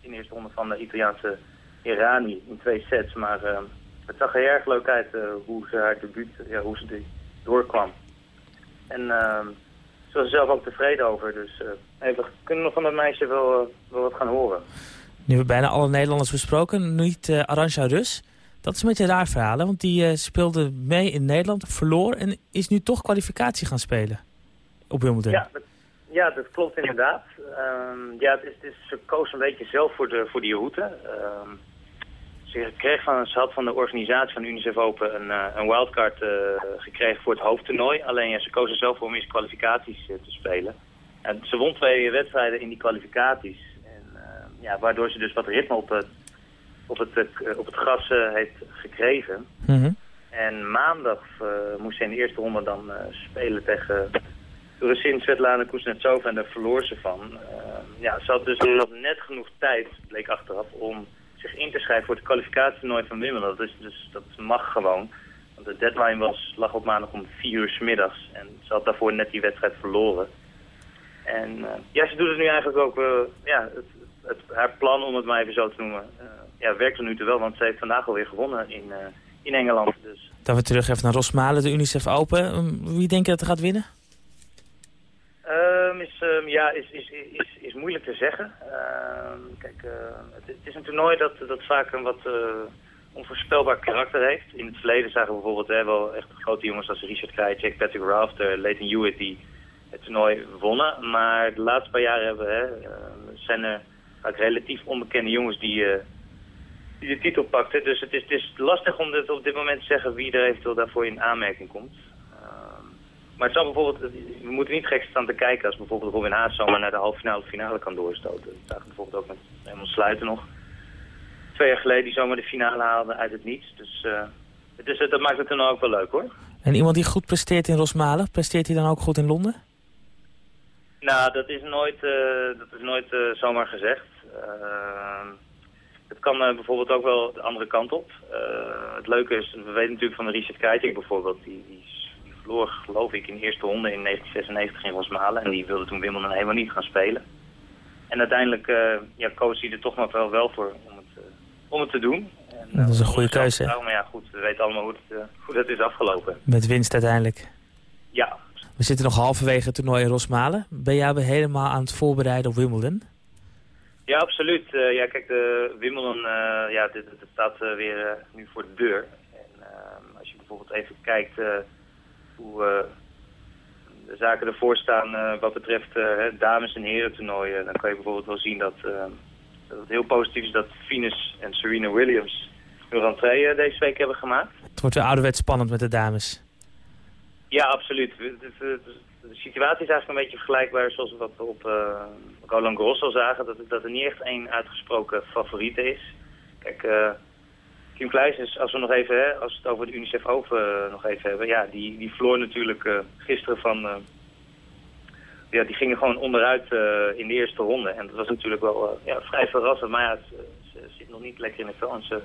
in de eerste ronde van de Italiaanse Irani in twee sets. Maar uh, het zag er erg leuk uit uh, hoe ze haar debuut, ja, hoe ze die doorkwam. En uh, ze was er zelf ook tevreden over. Dus hey, we kunnen nog van dat meisje wel, wel wat gaan horen. Nu hebben we bijna alle Nederlanders besproken. Niet uh, Arantxa Rus. Dat is een beetje een raar verhaal, want die speelde mee in Nederland, verloor en is nu toch kwalificatie gaan spelen op Wimbledon. Ja, dat, ja, dat klopt inderdaad. Um, ja, het is, het is, ze koos een beetje zelf voor, de, voor die route. Um, ze, kreeg van, ze had van de organisatie van UNICEF Open een, uh, een wildcard uh, gekregen voor het hoofdtoernooi. Alleen ja, ze kozen zelf voor om eerst kwalificaties uh, te spelen. En ze won twee wedstrijden in die kwalificaties. En, ja, waardoor ze dus wat ritme op het, op het, op het gras heeft gekregen. Mm -hmm. En maandag moest ze in de eerste ronde dan spelen tegen Russin Svetlana Kuznetsova en daar verloor ze van. ja, ze had dus nog net genoeg tijd, bleek achteraf, om zich in te schrijven voor het kwalificatietoernooi van Wimbledon. Dat, is, dus, dat mag gewoon. Want de deadline was, lag op maandag om vier uur s middags. En ze had daarvoor net die wedstrijd verloren. En uh, ja, ze doet het nu eigenlijk ook, uh, ja, het, het, haar plan om het maar even zo te noemen, uh, ja, werkt er nu toe wel. Want ze heeft vandaag alweer gewonnen in, in Engeland. Dus. Dan we terug even naar Rosmalen, de UNICEF Open. Um, wie denk je dat er gaat winnen? Um, is, um, ja, is, is, is, is moeilijk te zeggen. Uh, kijk, het, is een toernooi dat, dat vaak een wat uh, onvoorspelbaar karakter heeft. In het verleden zagen we bijvoorbeeld hè, wel echt grote jongens als Richard Krajicek, Patrick Rafter, Leighton Hewitt die het toernooi wonnen. Maar de laatste paar jaren hebben, hè, zijn er vaak relatief onbekende jongens die, die de titel pakten. Dus het is, het is lastig om dit op dit moment te zeggen wie er eventueel daarvoor in aanmerking komt. Maar het zal bijvoorbeeld, we moeten niet gek staan te kijken als bijvoorbeeld Robin Haas zomaar naar de halve finale of finale kan doorstoten. Dat we bijvoorbeeld ook met Raymond Sluiten nog. Twee jaar geleden die zomaar de finale haalde uit het niets. Dus, uh, dus dat maakt het dan ook wel leuk hoor. En iemand die goed presteert in Rosmalen, presteert hij dan ook goed in Londen? Nou, dat is nooit, uh, dat is nooit uh, zomaar gezegd. het kan bijvoorbeeld ook wel de andere kant op. het leuke is, we weten natuurlijk van de Richard Keiting bijvoorbeeld, die, die verloor geloof ik in de eerste ronde in 1996 in Rosmalen. En die wilde toen Wimbledon helemaal niet gaan spelen. En uiteindelijk uh, ja, koos hij er toch nog wel, wel voor om het, uh, om het te doen. En, dat is een goede keuze. Maar ja, goed, we weten allemaal hoe het, hoe dat is afgelopen. Met winst uiteindelijk. Ja. We zitten nog halverwege het toernooi in Rosmalen. Ben jij helemaal aan het voorbereiden op Wimbledon? Ja, absoluut. ja, kijk, de Wimbledon ja, dit, dit staat weer nu voor de deur. En als je bijvoorbeeld even kijkt hoe uh, de zaken ervoor staan uh, wat betreft uh, dames- en heren toernooien. Dan kan je bijvoorbeeld wel zien dat, dat het heel positief is dat Venus en Serena Williams hun rentree deze week hebben gemaakt. Het wordt weer ouderwets spannend met de dames. Ja, absoluut. De, situatie is eigenlijk een beetje vergelijkbaar zoals we wat op uh, Roland Garros al zagen. Dat, dat er niet echt één uitgesproken favoriete is. Kijk, uh, Kim Kleijs als we nog even, hè, als we het over de UNICEF Open nog even hebben. Ja, die, die natuurlijk gisteren van ja, die gingen gewoon onderuit in de eerste ronde. En dat was natuurlijk wel ja, vrij verrassend. Maar ja, ze, zit nog niet lekker in de vel. En ze,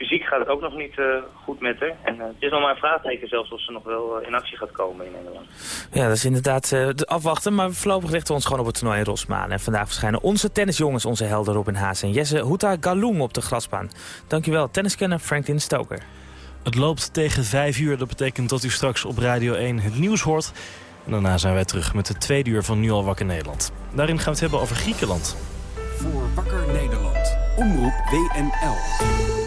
fysiek gaat het ook nog niet uh, goed met haar. En het is nog maar een vraagteken zelfs of ze nog wel in actie gaat komen in Nederland. Ja, dat is inderdaad afwachten. Maar voorlopig richten we ons gewoon op het toernooi in Rosmaan. En vandaag verschijnen onze tennisjongens, onze helden Robin Haas en Jesse Huta Galung op de grasbaan. Dankjewel, tenniskenner Franklin Stoker. Het loopt tegen vijf uur. Dat betekent dat u straks op Radio 1 het nieuws hoort. En daarna zijn wij terug met de tweede uur van Nu al wakker Nederland. Daarin gaan we het hebben over Griekenland. Voor Wakker Nederland. Omroep WNL.